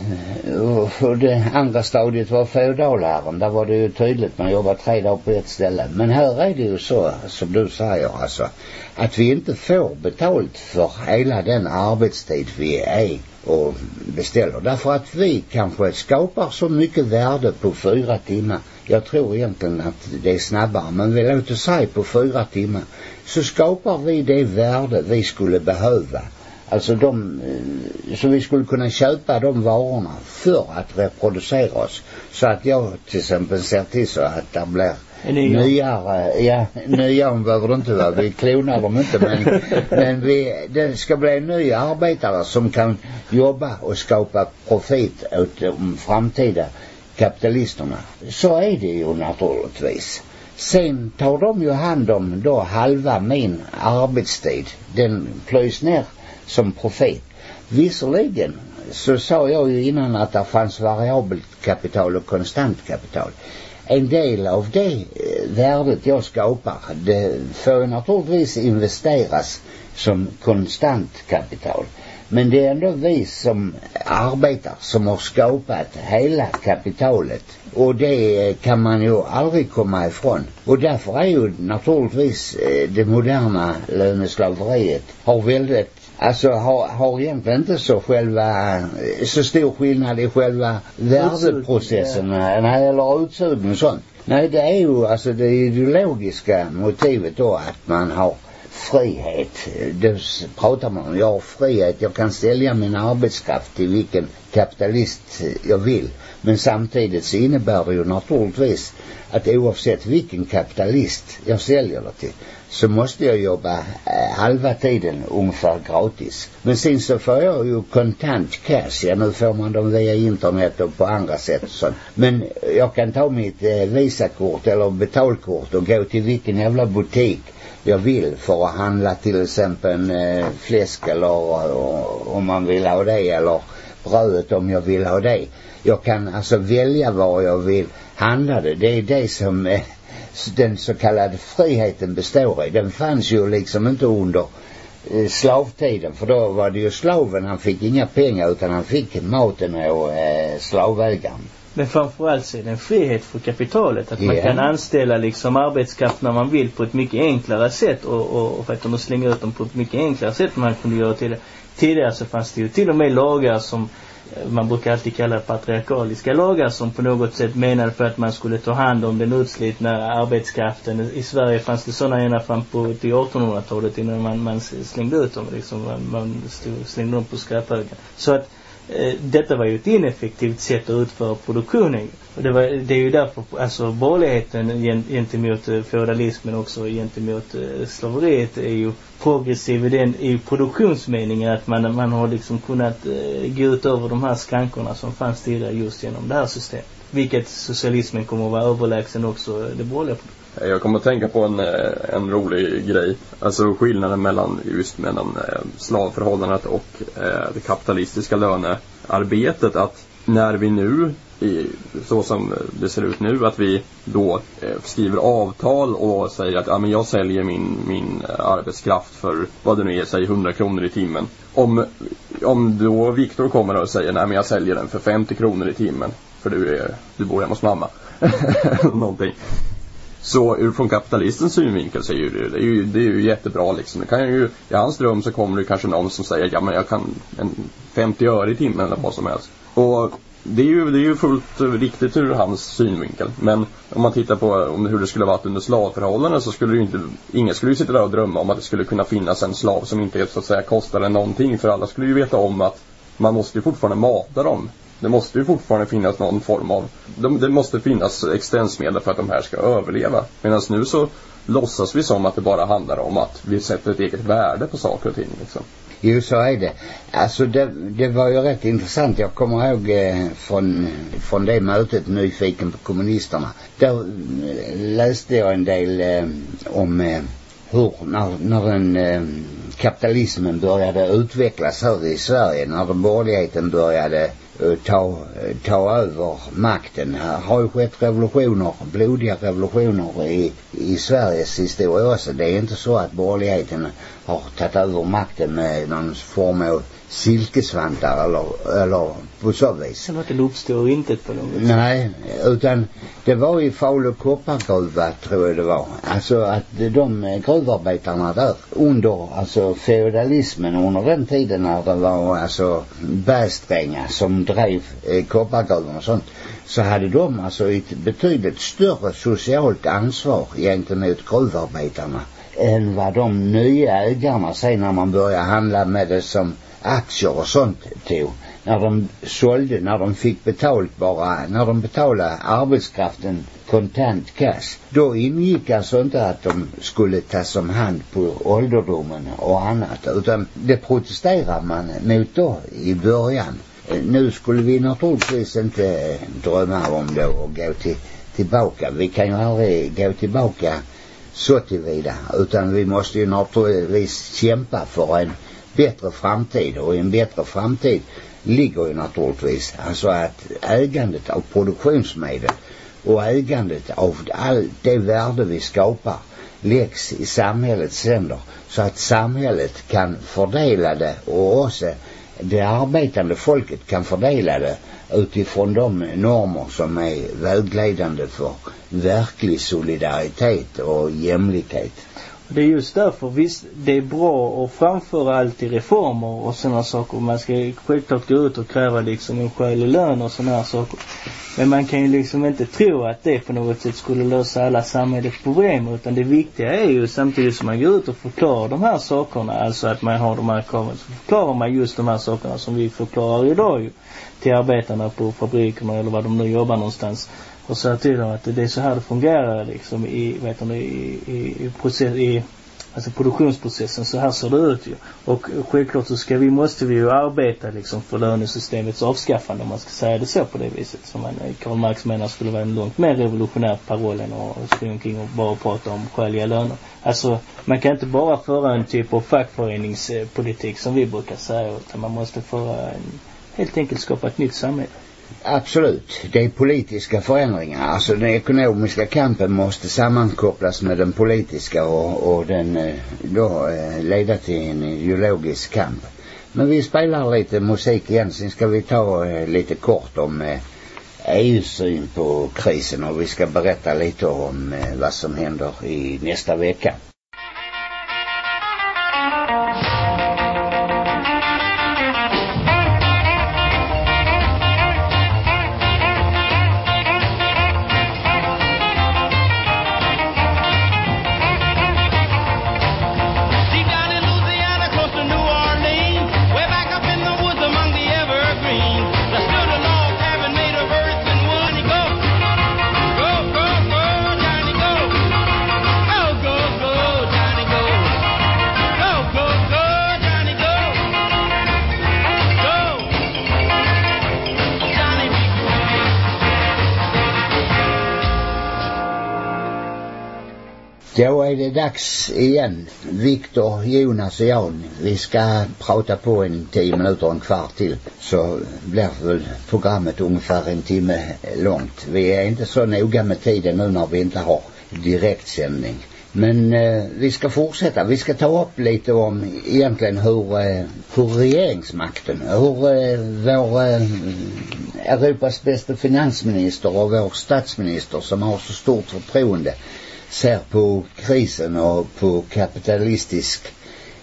eh, och det andra stadiet var feodalherren. Där var det ju tydligt, man jobbar tre dagar på ett ställe. Men här är det ju så, som du säger alltså, att vi inte får betalt för hela den arbetstid vi är och beställer. Därför att vi kanske skapar så mycket värde på fyra timmar. Jag tror egentligen att det är snabbare, men vi låter säga på fyra timmar. Så skapar vi det värde vi skulle behöva Alltså de, eh, så vi skulle kunna köpa de varorna för att reproducera oss. Så att jag till exempel ser till så att det blir nyare, ja, nyare behöver det inte vara. Vi klonar dem inte men, men vi, det ska bli nya arbetare som kan jobba och skapa profit åt de framtida kapitalisterna. Så är det ju naturligtvis. Sen tar de ju hand om då halva min arbetstid. Den plöjs ner som profet. Visserligen så sa jag ju innan att det fanns variabelt kapital och konstant kapital. En del av det eh, värdet jag skapar det får naturligtvis investeras som konstant kapital. Men det är ändå vi som arbetar som har skapat hela kapitalet. Och det eh, kan man ju aldrig komma ifrån. Och därför är ju naturligtvis eh, det moderna löneslaveriet har väldigt Alltså har, har egentligen inte så själva, så stor skillnad i själva värdeprocessen, ja. nej, eller utsugning och sånt. Nej, det är ju alltså det ideologiska motivet då att man har frihet. Då pratar man om, jag har frihet, jag kan sälja min arbetskraft till vilken kapitalist jag vill. Men samtidigt så innebär det ju naturligtvis att oavsett vilken kapitalist jag säljer det till så måste jag jobba eh, halva tiden ungefär gratis. Men sen så får jag ju kontant cash. Ja, nu får man dem via internet och på andra sätt och sånt. Men jag kan ta mitt eh, visakort eller betalkort och gå till vilken jävla butik jag vill för att handla till exempel en eh, fläsk eller eh, om man vill ha det eller brödet om jag vill ha det. Jag kan alltså välja var jag vill handla det. Det är det som eh, den så kallade friheten består i. Den fanns ju liksom inte under eh, slavtiden för då var det ju slaven han fick inga pengar utan han fick maten och eh, slavägaren. Men framförallt så är det en frihet för kapitalet. Att yeah. man kan anställa liksom arbetskraft när man vill på ett mycket enklare sätt och, och, och för att slänga ut dem på ett mycket enklare sätt än man kunde göra till Tidigare så fanns det ju till och med lagar som man brukar alltid kalla det patriarkaliska lagar som på något sätt menade på att man skulle ta hand om den utslitna arbetskraften. I Sverige fanns det sådana ända fram på till 1800-talet innan man, man slängde ut dem liksom. Man, man stod, slängde dem på skräphögen. Så att Eh, detta var ju ett ineffektivt sätt att utföra produktionen. Och det, var, det är ju därför alltså borgerligheten gentemot eh, feodalismen feudalismen också gentemot eh, slaveriet är ju progressiv i den i produktionsmeningen att man, man har liksom kunnat gå ut över de här skrankorna som fanns tidigare just genom det här systemet. Vilket socialismen kommer att vara överlägsen också det borgerliga jag kommer att tänka på en, eh, en rolig grej. Alltså skillnaden mellan just mellan eh, slavförhållandet och eh, det kapitalistiska lönearbetet. Att när vi nu, i, så som det ser ut nu, att vi då skriver avtal och säger att ja, men jag säljer min, min arbetskraft för vad det nu är, säg 100 kronor i timmen. Om, om då Viktor kommer och säger nej men jag säljer den för 50 kronor i timmen för du, är, du bor hemma hos mamma. Någonting. Så ur från kapitalistens synvinkel så är ju det, det, är ju, det är ju jättebra liksom. Det kan ju, I hans dröm så kommer det kanske någon som säger ja men jag kan en 50 öre i timmen eller vad som helst. Och det är ju, det är ju fullt riktigt ur hans synvinkel. Men om man tittar på om hur det skulle varit under slavförhållanden så skulle det ju inte, ingen skulle ju sitta där och drömma om att det skulle kunna finnas en slav som inte så att säga kostade någonting. För alla skulle ju veta om att man måste ju fortfarande mata dem det måste ju fortfarande finnas någon form av, de, det måste finnas existensmedel för att de här ska överleva. Medan nu så låtsas vi som att det bara handlar om att vi sätter ett eget värde på saker och ting liksom. Jo, så är det. Alltså det, det var ju rätt intressant. Jag kommer ihåg eh, från, från det mötet Nyfiken på kommunisterna. Då eh, läste jag en del eh, om eh, hur, när, när den eh, kapitalismen började utvecklas här i Sverige, när den borgerligheten började Eh, ta, eh, ta över makten. Här har ju skett revolutioner, blodiga revolutioner i, i Sveriges historia också. Det är inte så att borgerligheten har tagit över makten med någon form av silkesvantar eller, eller på så vis. Som att det uppstår inte på något sätt. Nej, utan det var i Falu koppargruva tror jag det var. Alltså att de gruvarbetarna där under alltså feudalismen under den tiden när det var alltså bergsträngar som drev eh, koppargruvan och sånt så hade de alltså ett betydligt större socialt ansvar gentemot gruvarbetarna än vad de nya ägarna sen när man börjar handla med det som aktier och sånt tog. När de sålde, när de fick betalt bara, när de betalade arbetskraften kontant cash. Då ingick alltså inte att de skulle tas om hand på ålderdomen och annat. Utan det protesterar man mot då i början. Nu skulle vi naturligtvis inte drömma om det och gå till tillbaka. Vi kan ju aldrig gå tillbaka så tillvida utan vi måste ju naturligtvis kämpa för en bättre framtid och i en bättre framtid ligger ju naturligtvis alltså att ägandet av produktionsmedel och ägandet av all det värde vi skapar läggs i samhällets händer så att samhället kan fördela det och också det arbetande folket kan fördela det utifrån de normer som är vägledande för verklig solidaritet och jämlikhet. Det är just därför, visst det är bra att framföra alltid reformer och sådana saker. Man ska självklart gå ut och kräva liksom en skälig lön och sådana här saker. Men man kan ju liksom inte tro att det på något sätt skulle lösa alla samhällets problem utan det viktiga är ju samtidigt som man går ut och förklarar de här sakerna, alltså att man har de här kraven, så förklarar man just de här sakerna som vi förklarar idag ju till arbetarna på fabrikerna eller var de nu jobbar någonstans och säga till dem att det är så här det fungerar liksom i, vet ni, i, i, i process, i alltså produktionsprocessen, så här ser det ut ju. Och självklart så ska vi, måste vi ju arbeta liksom för lönesystemets avskaffande om man ska säga det så på det viset. Som man, eh, Karl Marx menar skulle vara en långt mer revolutionär paroll än att springa omkring och bara prata om skäliga löner. Alltså man kan inte bara föra en typ av fackföreningspolitik som vi brukar säga utan man måste föra en, helt enkelt skapa ett nytt samhälle. Absolut. Det är politiska förändringar. Alltså den ekonomiska kampen måste sammankopplas med den politiska och, och den eh, då eh, leda till en ideologisk kamp. Men vi spelar lite musik igen. Sen ska vi ta eh, lite kort om EUs syn på krisen och vi ska berätta lite om vad som händer i nästa vecka. Dags igen. Viktor, Jonas och Jan. Vi ska prata på en tio minuter, en kvart till. Så blir väl programmet ungefär en timme långt. Vi är inte så noga med tiden nu när vi inte har direktsändning. Men eh, vi ska fortsätta. Vi ska ta upp lite om egentligen hur, eh, hur regeringsmakten, hur eh, vår eh, Europas bästa finansminister och vår statsminister som har så stort förtroende ser på krisen och på kapitalistisk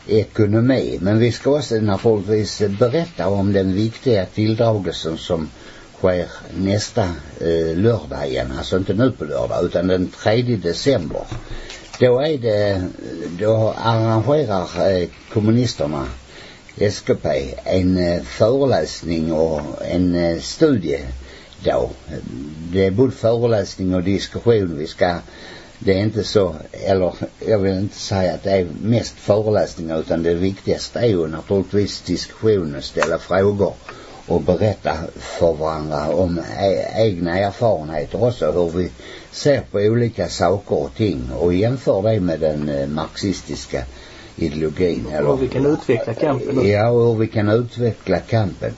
ekonomi. Men vi ska också naturligtvis berätta om den viktiga tilldragelsen som sker nästa eh, lördag igen. Alltså inte nu på lördag utan den 3 december. Då är det, då arrangerar eh, kommunisterna SKP en eh, föreläsning och en eh, studie då. Det är både föreläsning och diskussion. Vi ska det är inte så, eller jag vill inte säga att det är mest föreläsningar utan det viktigaste är ju naturligtvis diskussionen, ställa frågor och berätta för varandra om e egna erfarenheter också, hur vi ser på olika saker och ting och jämför det med den eh, marxistiska ideologin. Och hur vi kan utveckla kampen. Ja, och hur vi kan utveckla kampen.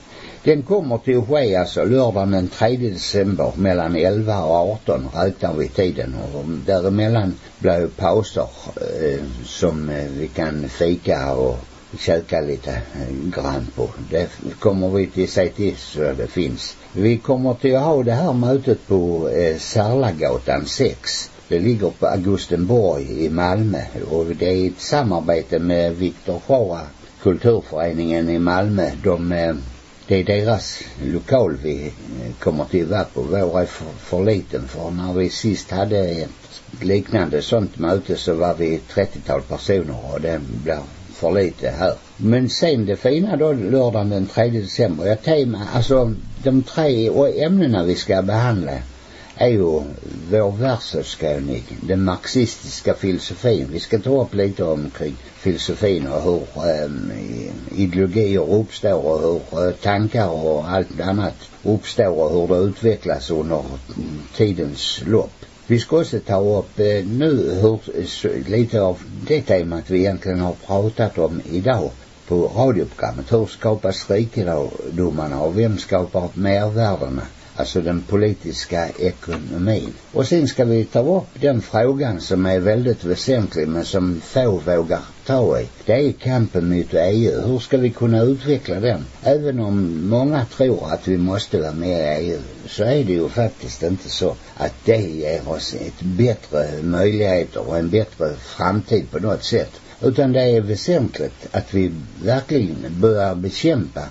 Den kommer till att ske alltså lördagen den 3 december mellan 11 och 18 räknar vi tiden och däremellan blir pauser eh, som eh, vi kan fika och käka lite eh, grann på. Det kommer vi till se till så det finns. Vi kommer till att ha det här mötet på eh, Särlagatan 6. Det ligger på Augustenborg i Malmö och det är ett samarbete med Viktor Schara kulturföreningen i Malmö. De eh, det är deras lokal vi eh, kommer till vara på. Vår är för, för liten för när vi sist hade ett liknande sånt möte så var vi 30-tal personer och det blir för lite här. Men sen det fina då lördagen den 3 december, jag tema, alltså de tre ämnena vi ska behandla är ju vår världsåskådning, den marxistiska filosofin. Vi ska ta upp lite omkring filosofin och hur eh, ideologier uppstår och hur eh, tankar och allt annat uppstår och hur det utvecklas under tidens lopp. Vi ska också ta upp eh, nu hur, lite av det temat vi egentligen har pratat om idag på radioprogrammet. Hur skapas rikedomarna och vem skapar mervärdena? Alltså den politiska ekonomin. Och sen ska vi ta upp den frågan som är väldigt väsentlig men som få vågar ta i. Det är kampen mot EU. Hur ska vi kunna utveckla den? Även om många tror att vi måste vara med i EU så är det ju faktiskt inte så att det ger oss ett bättre möjligheter och en bättre framtid på något sätt. Utan det är väsentligt att vi verkligen börjar bekämpa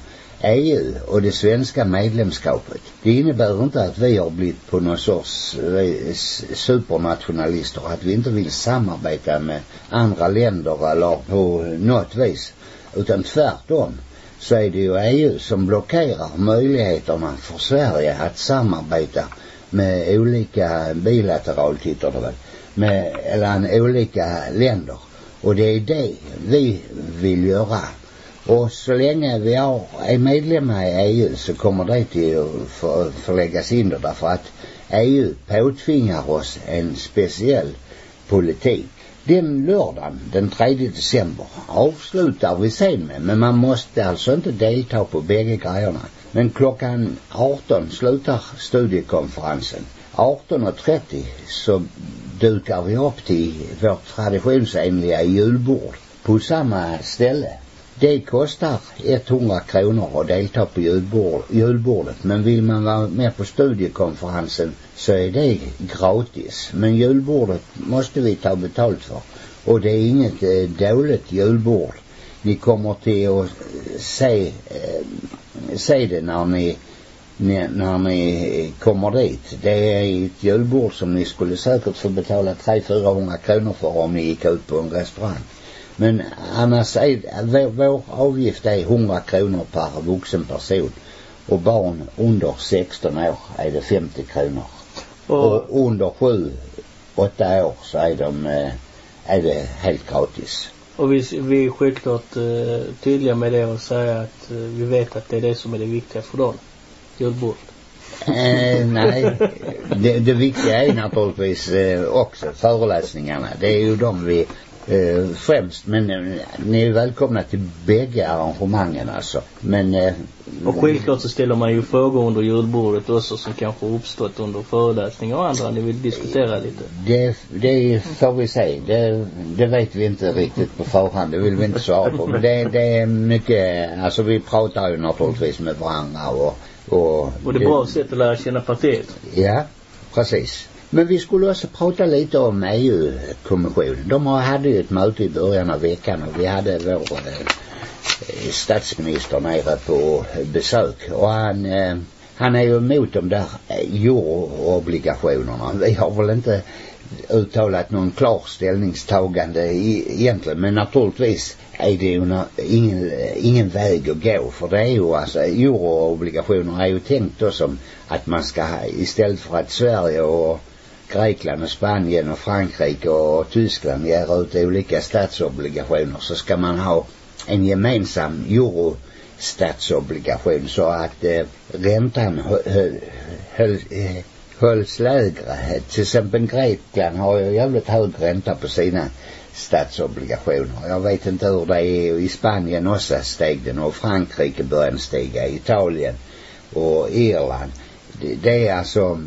EU och det svenska medlemskapet. Det innebär inte att vi har blivit på någon sorts eh, supernationalister, att vi inte vill samarbeta med andra länder eller på något vis. Utan tvärtom så är det ju EU som blockerar möjligheterna för Sverige att samarbeta med olika bilateralt heter det väl, med, eller olika länder. Och det är det vi vill göra. Och så länge vi har, är medlemmar i EU så kommer det till att för, förläggas in därför att EU påtvingar oss en speciell politik. Den lördagen, den 3 december, avslutar vi sen med. Men man måste alltså inte delta på bägge grejerna. Men klockan 18 slutar studiekonferensen. 18.30 så dukar vi upp till vårt traditionsenliga julbord på samma ställe. Det kostar 100 kronor att delta på julbord, julbordet. Men vill man vara med på studiekonferensen så är det gratis. Men julbordet måste vi ta betalt för. Och det är inget eh, dåligt julbord. Ni kommer till att eh, se, eh, se det när ni, när, när ni eh, kommer dit. Det är ett julbord som ni skulle säkert få betala 300-400 kronor för om ni gick ut på en restaurang. Men annars är vår, vår avgift är 100 kronor per vuxen person. Och barn under 16 år är det 50 kronor. Och, och under 7, 8 år så är de, eh, är det helt gratis. Och vi, vi är självklart eh, tydliga med det och säga att eh, vi vet att det är det som är det viktiga för dem. Julbordet. eh, nej, det, det viktiga är naturligtvis eh, också föreläsningarna. Det är ju de vi eh, främst. Men eh, ni är välkomna till bägge arrangemangen alltså. Men eh, och självklart så ställer man ju frågor under julbordet också som kanske uppstått under föreläsningar och andra ni vill diskutera lite. Det, det får vi se. Det, det vet vi inte riktigt på förhand. Det vill vi inte svara på. Men det, det är mycket, alltså vi pratar ju naturligtvis med varandra och och, och det är bra sätt att lära känna partiet. Ja, precis. Men vi skulle också prata lite om EU-kommissionen. De hade ju ett möte i början av veckan och vi hade vår eh, statsminister nere på besök och han eh, han är ju emot de där euroobligationerna. Vi har väl inte uttalat någon klar ställningstagande egentligen men naturligtvis är det ju ingen, ingen väg att gå för det är ju alltså euroobligationer är ju tänkt då som att man ska istället för att Sverige och Grekland och Spanien och Frankrike och Tyskland ger ut olika statsobligationer så ska man ha en gemensam eurostatsobligation så att eh, øh, räntan höll, höll, hölls øh, lägre. Till exempel Grekland har ju jävligt hög ränta på sina statsobligationer. Jag vet inte hur det är i Spanien också steg den och Frankrike började stiga, Italien och Irland. Det, det är alltså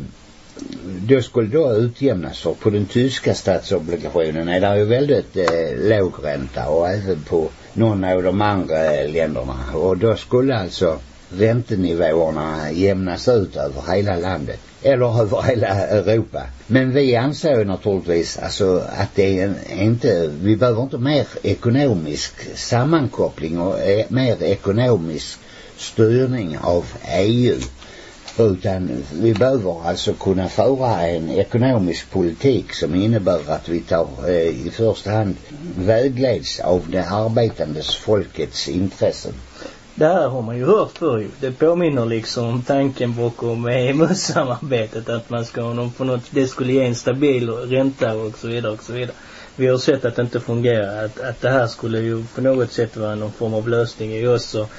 då skulle då utjämnas för på den tyska statsobligationen är det ju väldigt eh, låg ränta och även på någon av de andra eh, länderna och då skulle alltså räntenivåerna jämnas ut över hela landet eller över hela Europa. Men vi anser ju naturligtvis alltså att det är inte, vi behöver inte mer ekonomisk sammankoppling och eh, mer ekonomisk styrning av EU utan vi behöver alltså kunna föra en ekonomisk politik som innebär att vi tar eh, i första hand vägleds av det arbetandes folkets intressen. det här har man ju hört förr ju. Det påminner liksom om tanken bakom EMU-samarbetet att man ska ha någon, på något, det skulle ge en stabil ränta och så vidare och så vidare. Vi har sett att det inte fungerar. Att, att det här skulle ju på något sätt vara någon form av lösning i oss och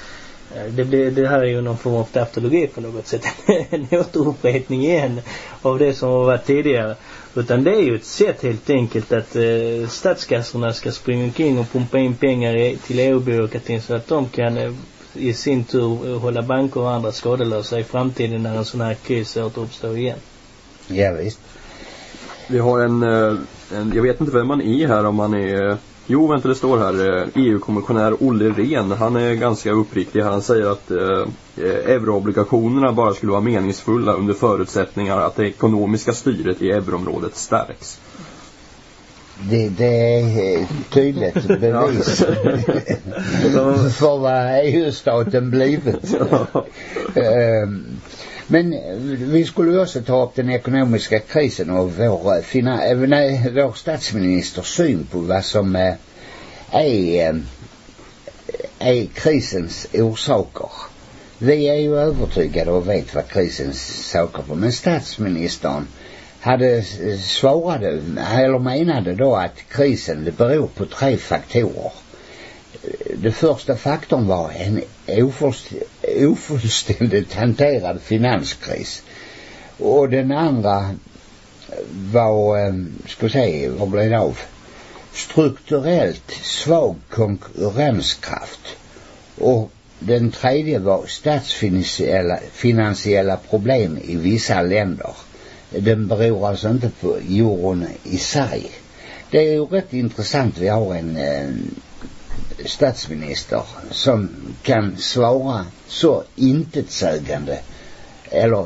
det, blir, det här är ju någon form av tautologi på något sätt. en återupprepning igen av det som har varit tidigare. Utan det är ju ett sätt helt enkelt att eh, statskassorna ska springa omkring och pumpa in pengar till EU-byråkratin så att de kan eh, i sin tur hålla banker och andra skadelösa i framtiden när en sån här kris återuppstår igen. Ja, visst. Vi har en, eh, en, jag vet inte vem man är här om man är Jo, vänta det står här EU-kommissionär Olle Ren. Han är ganska uppriktig här. Han säger att eh, euroobligationerna bara skulle vara meningsfulla under förutsättningar att det ekonomiska styret i euroområdet stärks. Det, det är tydligt bevis för vad EU-staten blivit. Ehm, men eh, vi skulle ju också ta upp den ekonomiska krisen och vår, eh, fina, eh, nej, vår statsministers syn på vad som är, är krisens orsaker. Vi är ju övertygade och vet vad krisens saker var. Men statsministern hade svarade, eller menade då att krisen det beror på tre faktorer. Det första faktorn var en ofullständigt hanterad finanskris. Och den andra var, eh, ska säga, vad blev det av? Strukturellt svag konkurrenskraft. Och den tredje var statsfinansiella finansiella problem i vissa länder den beror alltså inte på euron i sig. Det är ju rätt intressant. Vi har en en statsminister som kan svara så intetsägande eller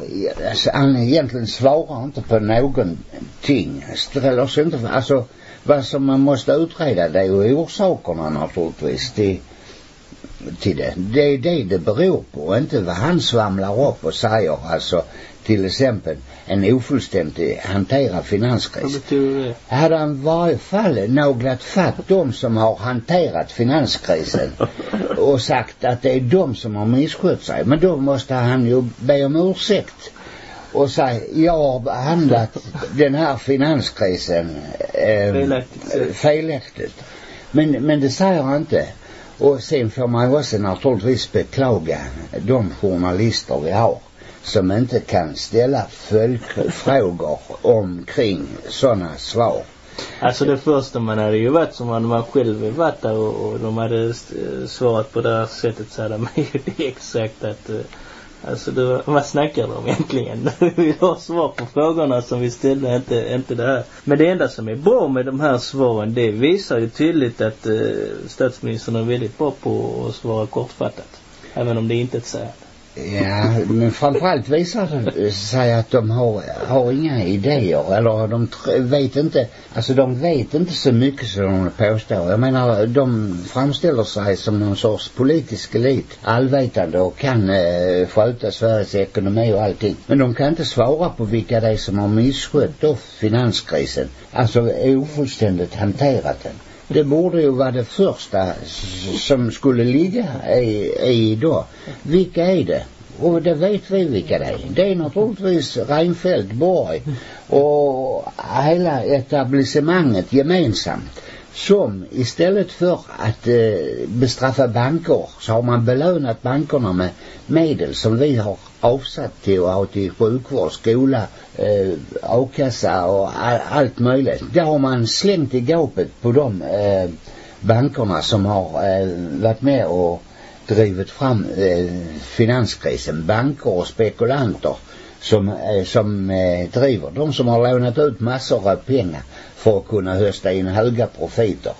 alltså, han egentligen svarar inte på någonting. Ställer sig inte, alltså vad som man måste utreda det är ju orsakerna naturligtvis till, till det. Det är det det beror på, inte vad han svamlar upp och säger. Alltså till exempel en ofullständig hanterad finanskris. Hade han i varje fall naglat fatt de som har hanterat finanskrisen och sagt att det är de som har misskött sig. Men då måste han ju be om ursäkt och säga jag har behandlat den här finanskrisen eh, felaktigt. felaktigt. Men, men det säger han inte. Och sen får man också naturligtvis beklaga de journalister vi har som inte kan ställa följdfrågor omkring sådana svar. Alltså det första man hade ju varit som man, man själv varit där och, och de hade eh, svarat på det här sättet så hade man ju exakt att uh, Alltså du, vad snackar du om egentligen? Vi har svar på frågorna som vi ställde, inte, inte det här. Men det enda som är bra med de här svaren, det visar ju tydligt att eh, statsministern är väldigt bra på att svara kortfattat. Även om det inte är ett sätt. Ja, men framförallt visar det sig att de har, har inga idéer eller de vet inte, alltså de vet inte så mycket som de påstår. Jag menar, de framställer sig som någon sorts politisk elit, allvetande och kan eh, sköta Sveriges ekonomi och allting. Men de kan inte svara på vilka det är som har misskött då finanskrisen, alltså ofullständigt hanterat den. Det borde ju vara det första som skulle ligga i, i då. Vilka är det? Och det vet vi vilka det är. Det är naturligtvis Reinfeldt, Borg och hela etablissemanget gemensamt som istället för att eh, bestraffa banker så har man belönat bankerna med medel som vi har avsatt till att ha till sjukvård, skola, eh, øh, a-kassa och all, allt möjligt. Det har man slängt i gapet på de øh, eh, bankerna som har øh, eh, varit med och drivit fram eh, finanskrisen. Banker och spekulanter som, eh, som eh, driver. De som har lånat ut massor av pengar för att kunna hösta in höga profiter.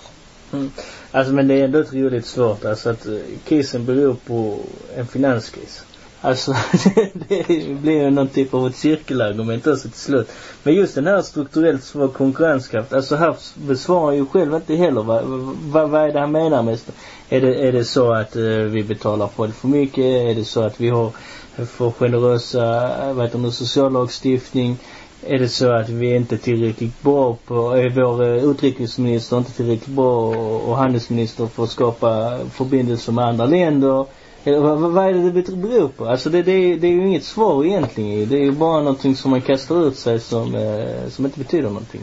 Mm. Alltså men det är ändå otroligt svårt. Alltså att krisen beror på en finanskris. Alltså det blir ju någon typ av ett cirkelargument också till slut. Men just den här strukturellt svag konkurrenskraft. Alltså här besvarar ju själv inte heller vad, vad, vad är det han menar mest? är det, är det så att eh, vi betalar folk för mycket? Är det så att vi har för generösa, vad heter det, sociallagstiftning? Är det så att vi inte är tillräckligt bra på, är vår eh, utrikesminister inte tillräckligt bra och, och handelsminister för att skapa förbindelser med andra länder? Eh, vad, vad är det det beror på? Alltså det, det, det är ju inget svar egentligen Det är ju bara någonting som man kastar ut sig som, eh, som inte betyder någonting.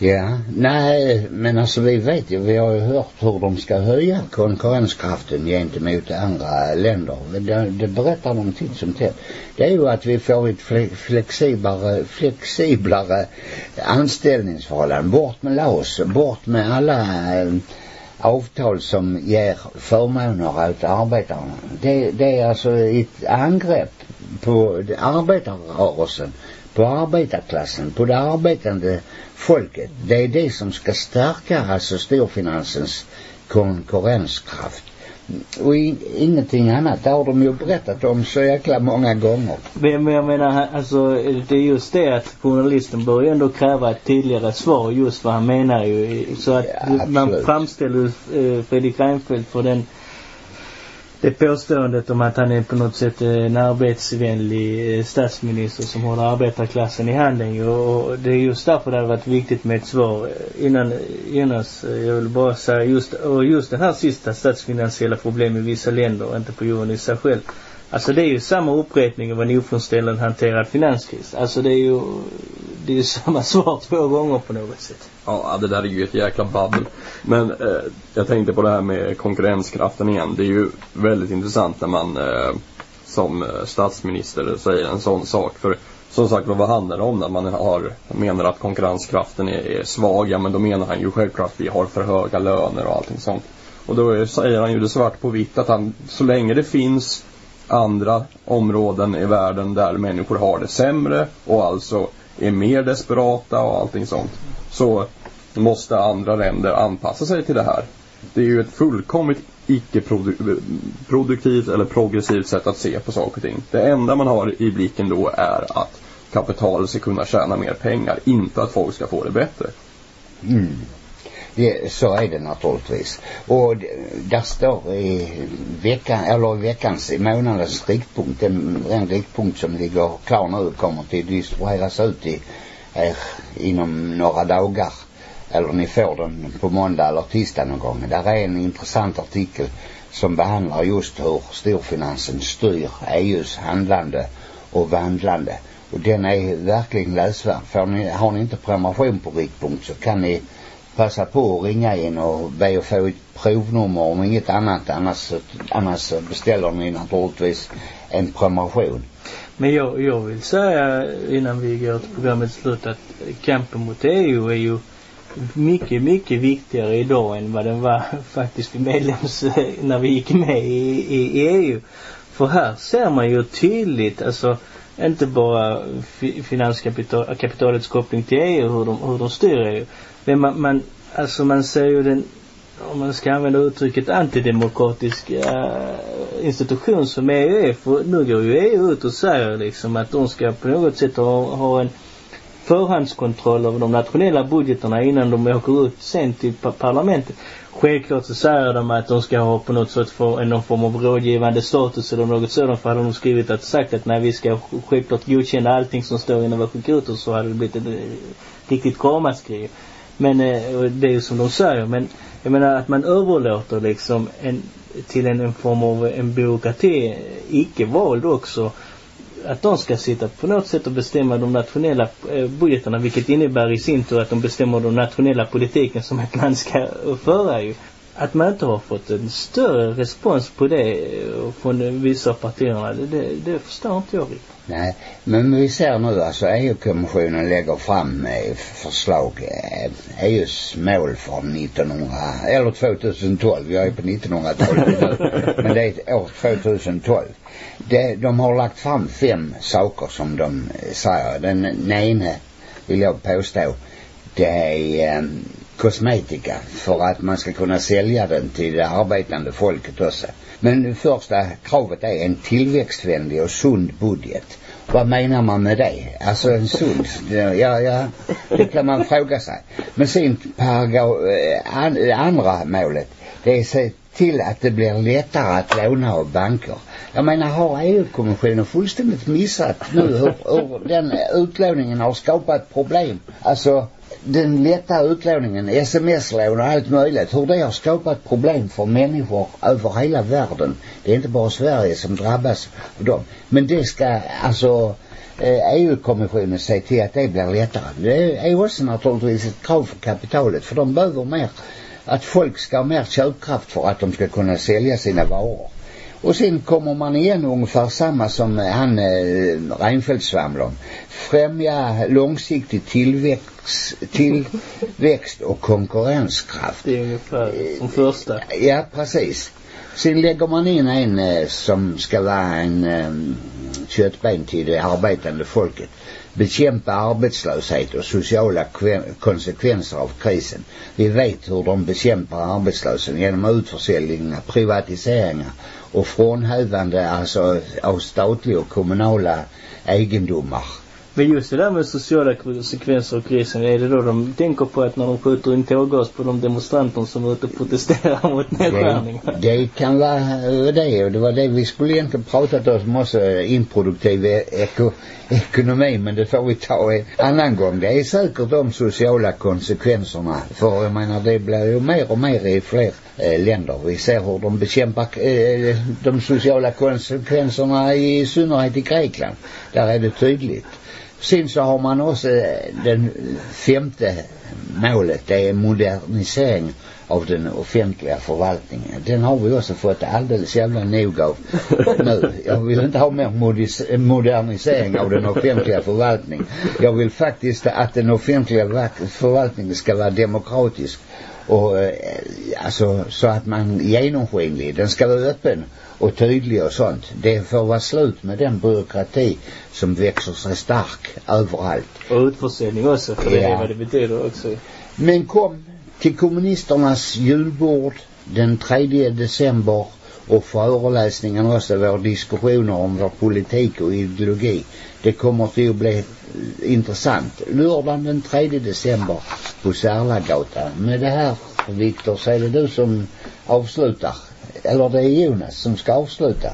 Ja, nej, men alltså vi vet ju, vi har ju hört hur de ska höja konkurrenskraften gentemot andra länder. Det, det berättar de titt som tätt. Det är ju att vi får ett flexiblare, flexiblare anställningsförhållande. Bort med LAS, bort med alla eh, avtal som ger förmåner åt arbetarna. Det, det är alltså ett angrepp på arbetarrörelsen, på arbetarklassen, på det arbetande folket. Det är det som ska stärka alltså storfinansens konkurrenskraft. Och in, ingenting annat. Det har de ju berättat om så jäkla många gånger. Men, men jag menar, alltså det är just det att journalisten bör ju ändå kräva ett tydligare svar just vad han menar ju. Så att ja, man framställer eh, Fredrik Reinfeldt för den det påståendet om att han är på något sätt eh, en arbetsvänlig eh, statsminister som håller arbetarklassen i handen ju. Och det är just därför det hade varit viktigt med ett svar eh, innan, innan jag vill bara säga just, och just den här sista statsfinansiella problem i vissa länder, inte på jorden i sig själv. Alltså det är ju samma upprepning av en ofrånställande hanterad finanskris. Alltså det är ju, det är ju samma svar två gånger på något sätt. Ja, det där är ju ett jäkla babbel. Men eh, jag tänkte på det här med konkurrenskraften igen. Det är ju väldigt intressant när man eh, som eh, statsminister säger en sån sak. För som sagt, vad handlar det om när man har, menar att konkurrenskraften är, är svag? Ja, men då menar han ju självklart att vi har för höga löner och allting sånt. Och då säger han ju det svart på vitt att han, så länge det finns andra områden i världen där människor har det sämre och alltså är mer desperata och allting sånt så måste andra länder anpassa sig till det här. Det är ju ett fullkomligt icke-produktivt eller progressivt sätt att se på saker och ting. Det enda man har i blicken då är att kapitalet ska kunna tjäna mer pengar, inte att folk ska få det bättre. Mm. Det, så är det naturligtvis. Och där står i veckan, eller i veckans, i månadens riktpunkt, den, den riktpunkt som ligger klar nu kommer till distribueras ut i här, inom några dagar. Eller ni får den på måndag eller tisdag någon gång. Där är en intressant artikel som behandlar just hur storfinansen styr EUs handlande och vandlande. Och den är verkligen läsvärd. Får ni, har ni inte prenumeration på Riktpunkt så kan ni passa på att ringa in och be att få ett provnummer om inget annat. Annars, annars beställer ni naturligtvis en prenumeration. Men jag, jag vill säga innan vi går till programmets slut att kampen mot EU är ju mycket, mycket viktigare idag än vad den var faktiskt vid medlems, eh, när vi gick med i, i, i EU. För här ser man ju tydligt, alltså inte bara finanskapitalets koppling till EU, hur de, hur de styr EU. Men man, man, alltså man ser ju den, om man ska använda uttrycket antidemokratisk äh, institution som EU är. För nu går ju EU ut och säger liksom att de ska på något sätt ha, ha en förhandskontroll över de nationella budgeterna innan de åker ut sen till parlamentet. Självklart så säger de att de ska ha på något sätt få någon form av rådgivande status eller något sådant. För hade de skrivit att sagt att nej vi ska självklart godkänna allting som står innan vi skickar ut oss så hade det blivit ett eh, riktigt ramaskri. Men eh, det är ju som de säger. Men jag menar att man överlåter liksom en, till en, en form av en byråkrati, eh, icke vald också att de ska sitta på något sätt och bestämma de nationella eh, budgeterna vilket innebär i sin tur att de bestämmer den nationella politiken som ett land ska föra ju. Att man inte har fått en större respons på det eh, från vissa partierna, det, det, förstår inte jag riktigt. Nej, men vi ser nu alltså EU-kommissionen lägger fram eh, förslag, eh, EUs mål för 1900, eller 2012, jag är på 1912 nu, men det är år 2012. Det, de har lagt fram fem saker som de säger. Den, ena vill jag påstå, det är eh, kosmetika för att man ska kunna sälja den till det arbetande folket också. Men det första kravet är en tillväxtvänlig och sund budget. Vad menar man med det? Alltså en sund, ja, ja, det kan man fråga sig. Men sen paragraf, eh, andra målet, det är se till att det blir lättare att låna av banker. Jag menar, har EU-kommissionen fullständigt missat nu hur, hur den utlåningen har skapat problem? Alltså, den lätta utlåningen, sms-lån och allt möjligt, hur det har skapat problem för människor över hela världen. Det är inte bara Sverige som drabbas av dem. Men det ska alltså eh, e EU-kommissionen säga se till att det blir lättare. Det är också naturligtvis ett krav för kapitalet för de behöver mer, att folk ska ha mer köpkraft för att de ska kunna sälja sina varor. Och sen kommer man igen ungefär samma som han eh, Reinfeldt-svamlon. Främja långsiktig tillväxt, tillväxt och konkurrenskraft. Det är ungefär som första. Ja, precis. Sen lägger man in en eh, som ska vara en eh, köttben till det arbetande folket. Bekämpa arbetslöshet och sociala konsekvenser av krisen. Vi vet hur de bekämpar arbetslösheten genom utförsäljningar, privatiseringar och frånhävande alltså av statliga och kommunala egendomar. Men just det där med sociala konsekvenser av krisen, är det då de tänker på att när de skjuter in tårgas på de demonstranter som är ute och protesterar mot nedskärningar? Det, det kan vara det och det var det vi skulle egentligen pratat om också improduktiv e- eko, ekonomi men det får vi ta en annan gång. Det är säkert de sociala konsekvenserna för jag menar det blir ju mer och mer i fler eh, länder. Vi ser hur de bekämpar eh, de sociala konsekvenserna i synnerhet i Grekland. Där är det tydligt. Sen så har man också eh, den femte målet, det är modernisering av den offentliga förvaltningen. Den har vi också fått alldeles jävla nog av nu. Jag vill inte ha mer eh, modernisering av den offentliga förvaltningen. Jag vill faktiskt att den offentliga förvaltningen ska vara demokratisk och eh, alltså så att man genomskinlig. Den ska vara öppen och tydlig och sånt. Det får vara slut med den byråkrati som växer sig stark överallt. Och utförsäljning också, för det är vad det betyder också. Men kom till kommunisternas julbord den 3 december och föreläsningen också, vår diskussioner om vår politik och ideologi. Det kommer till att bli intressant. Lördagen den 3 december på Särlagatan. Med det här, Viktor, så är det du som avslutar. Eller det är Jonas som ska avsluta.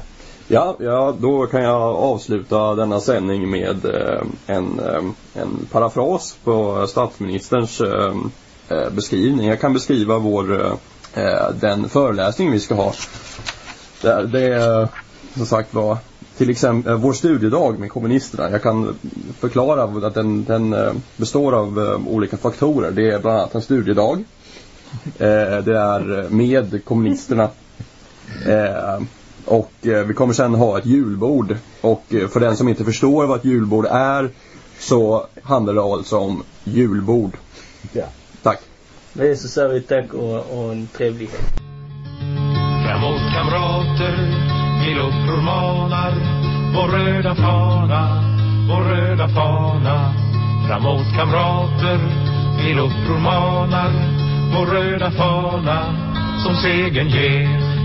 Ja, ja, då kan jag avsluta denna sändning med eh, en, eh, en parafras på statsministerns eh, eh beskrivning. Jag kan beskriva vår, eh, eh, den föreläsning vi ska ha. Det, det är som sagt var till exempel eh, vår studiedag med kommunisterna. Jag kan förklara att den, den består av olika faktorer. Det är bland annat en studiedag. Det är med kommunisterna Eh, och eh, vi kommer sen ha ett julbord. Och eh, för den som inte förstår vad ett julbord är så handlar det alltså om julbord. Ja. Tack. Med det så säger vi tack och, och en trevlig helg. Framåt kamrater, vi uppror manar vår röda fana, vår röda fana. Framåt kamrater, vi uppror manar vår röda fana som segern ger.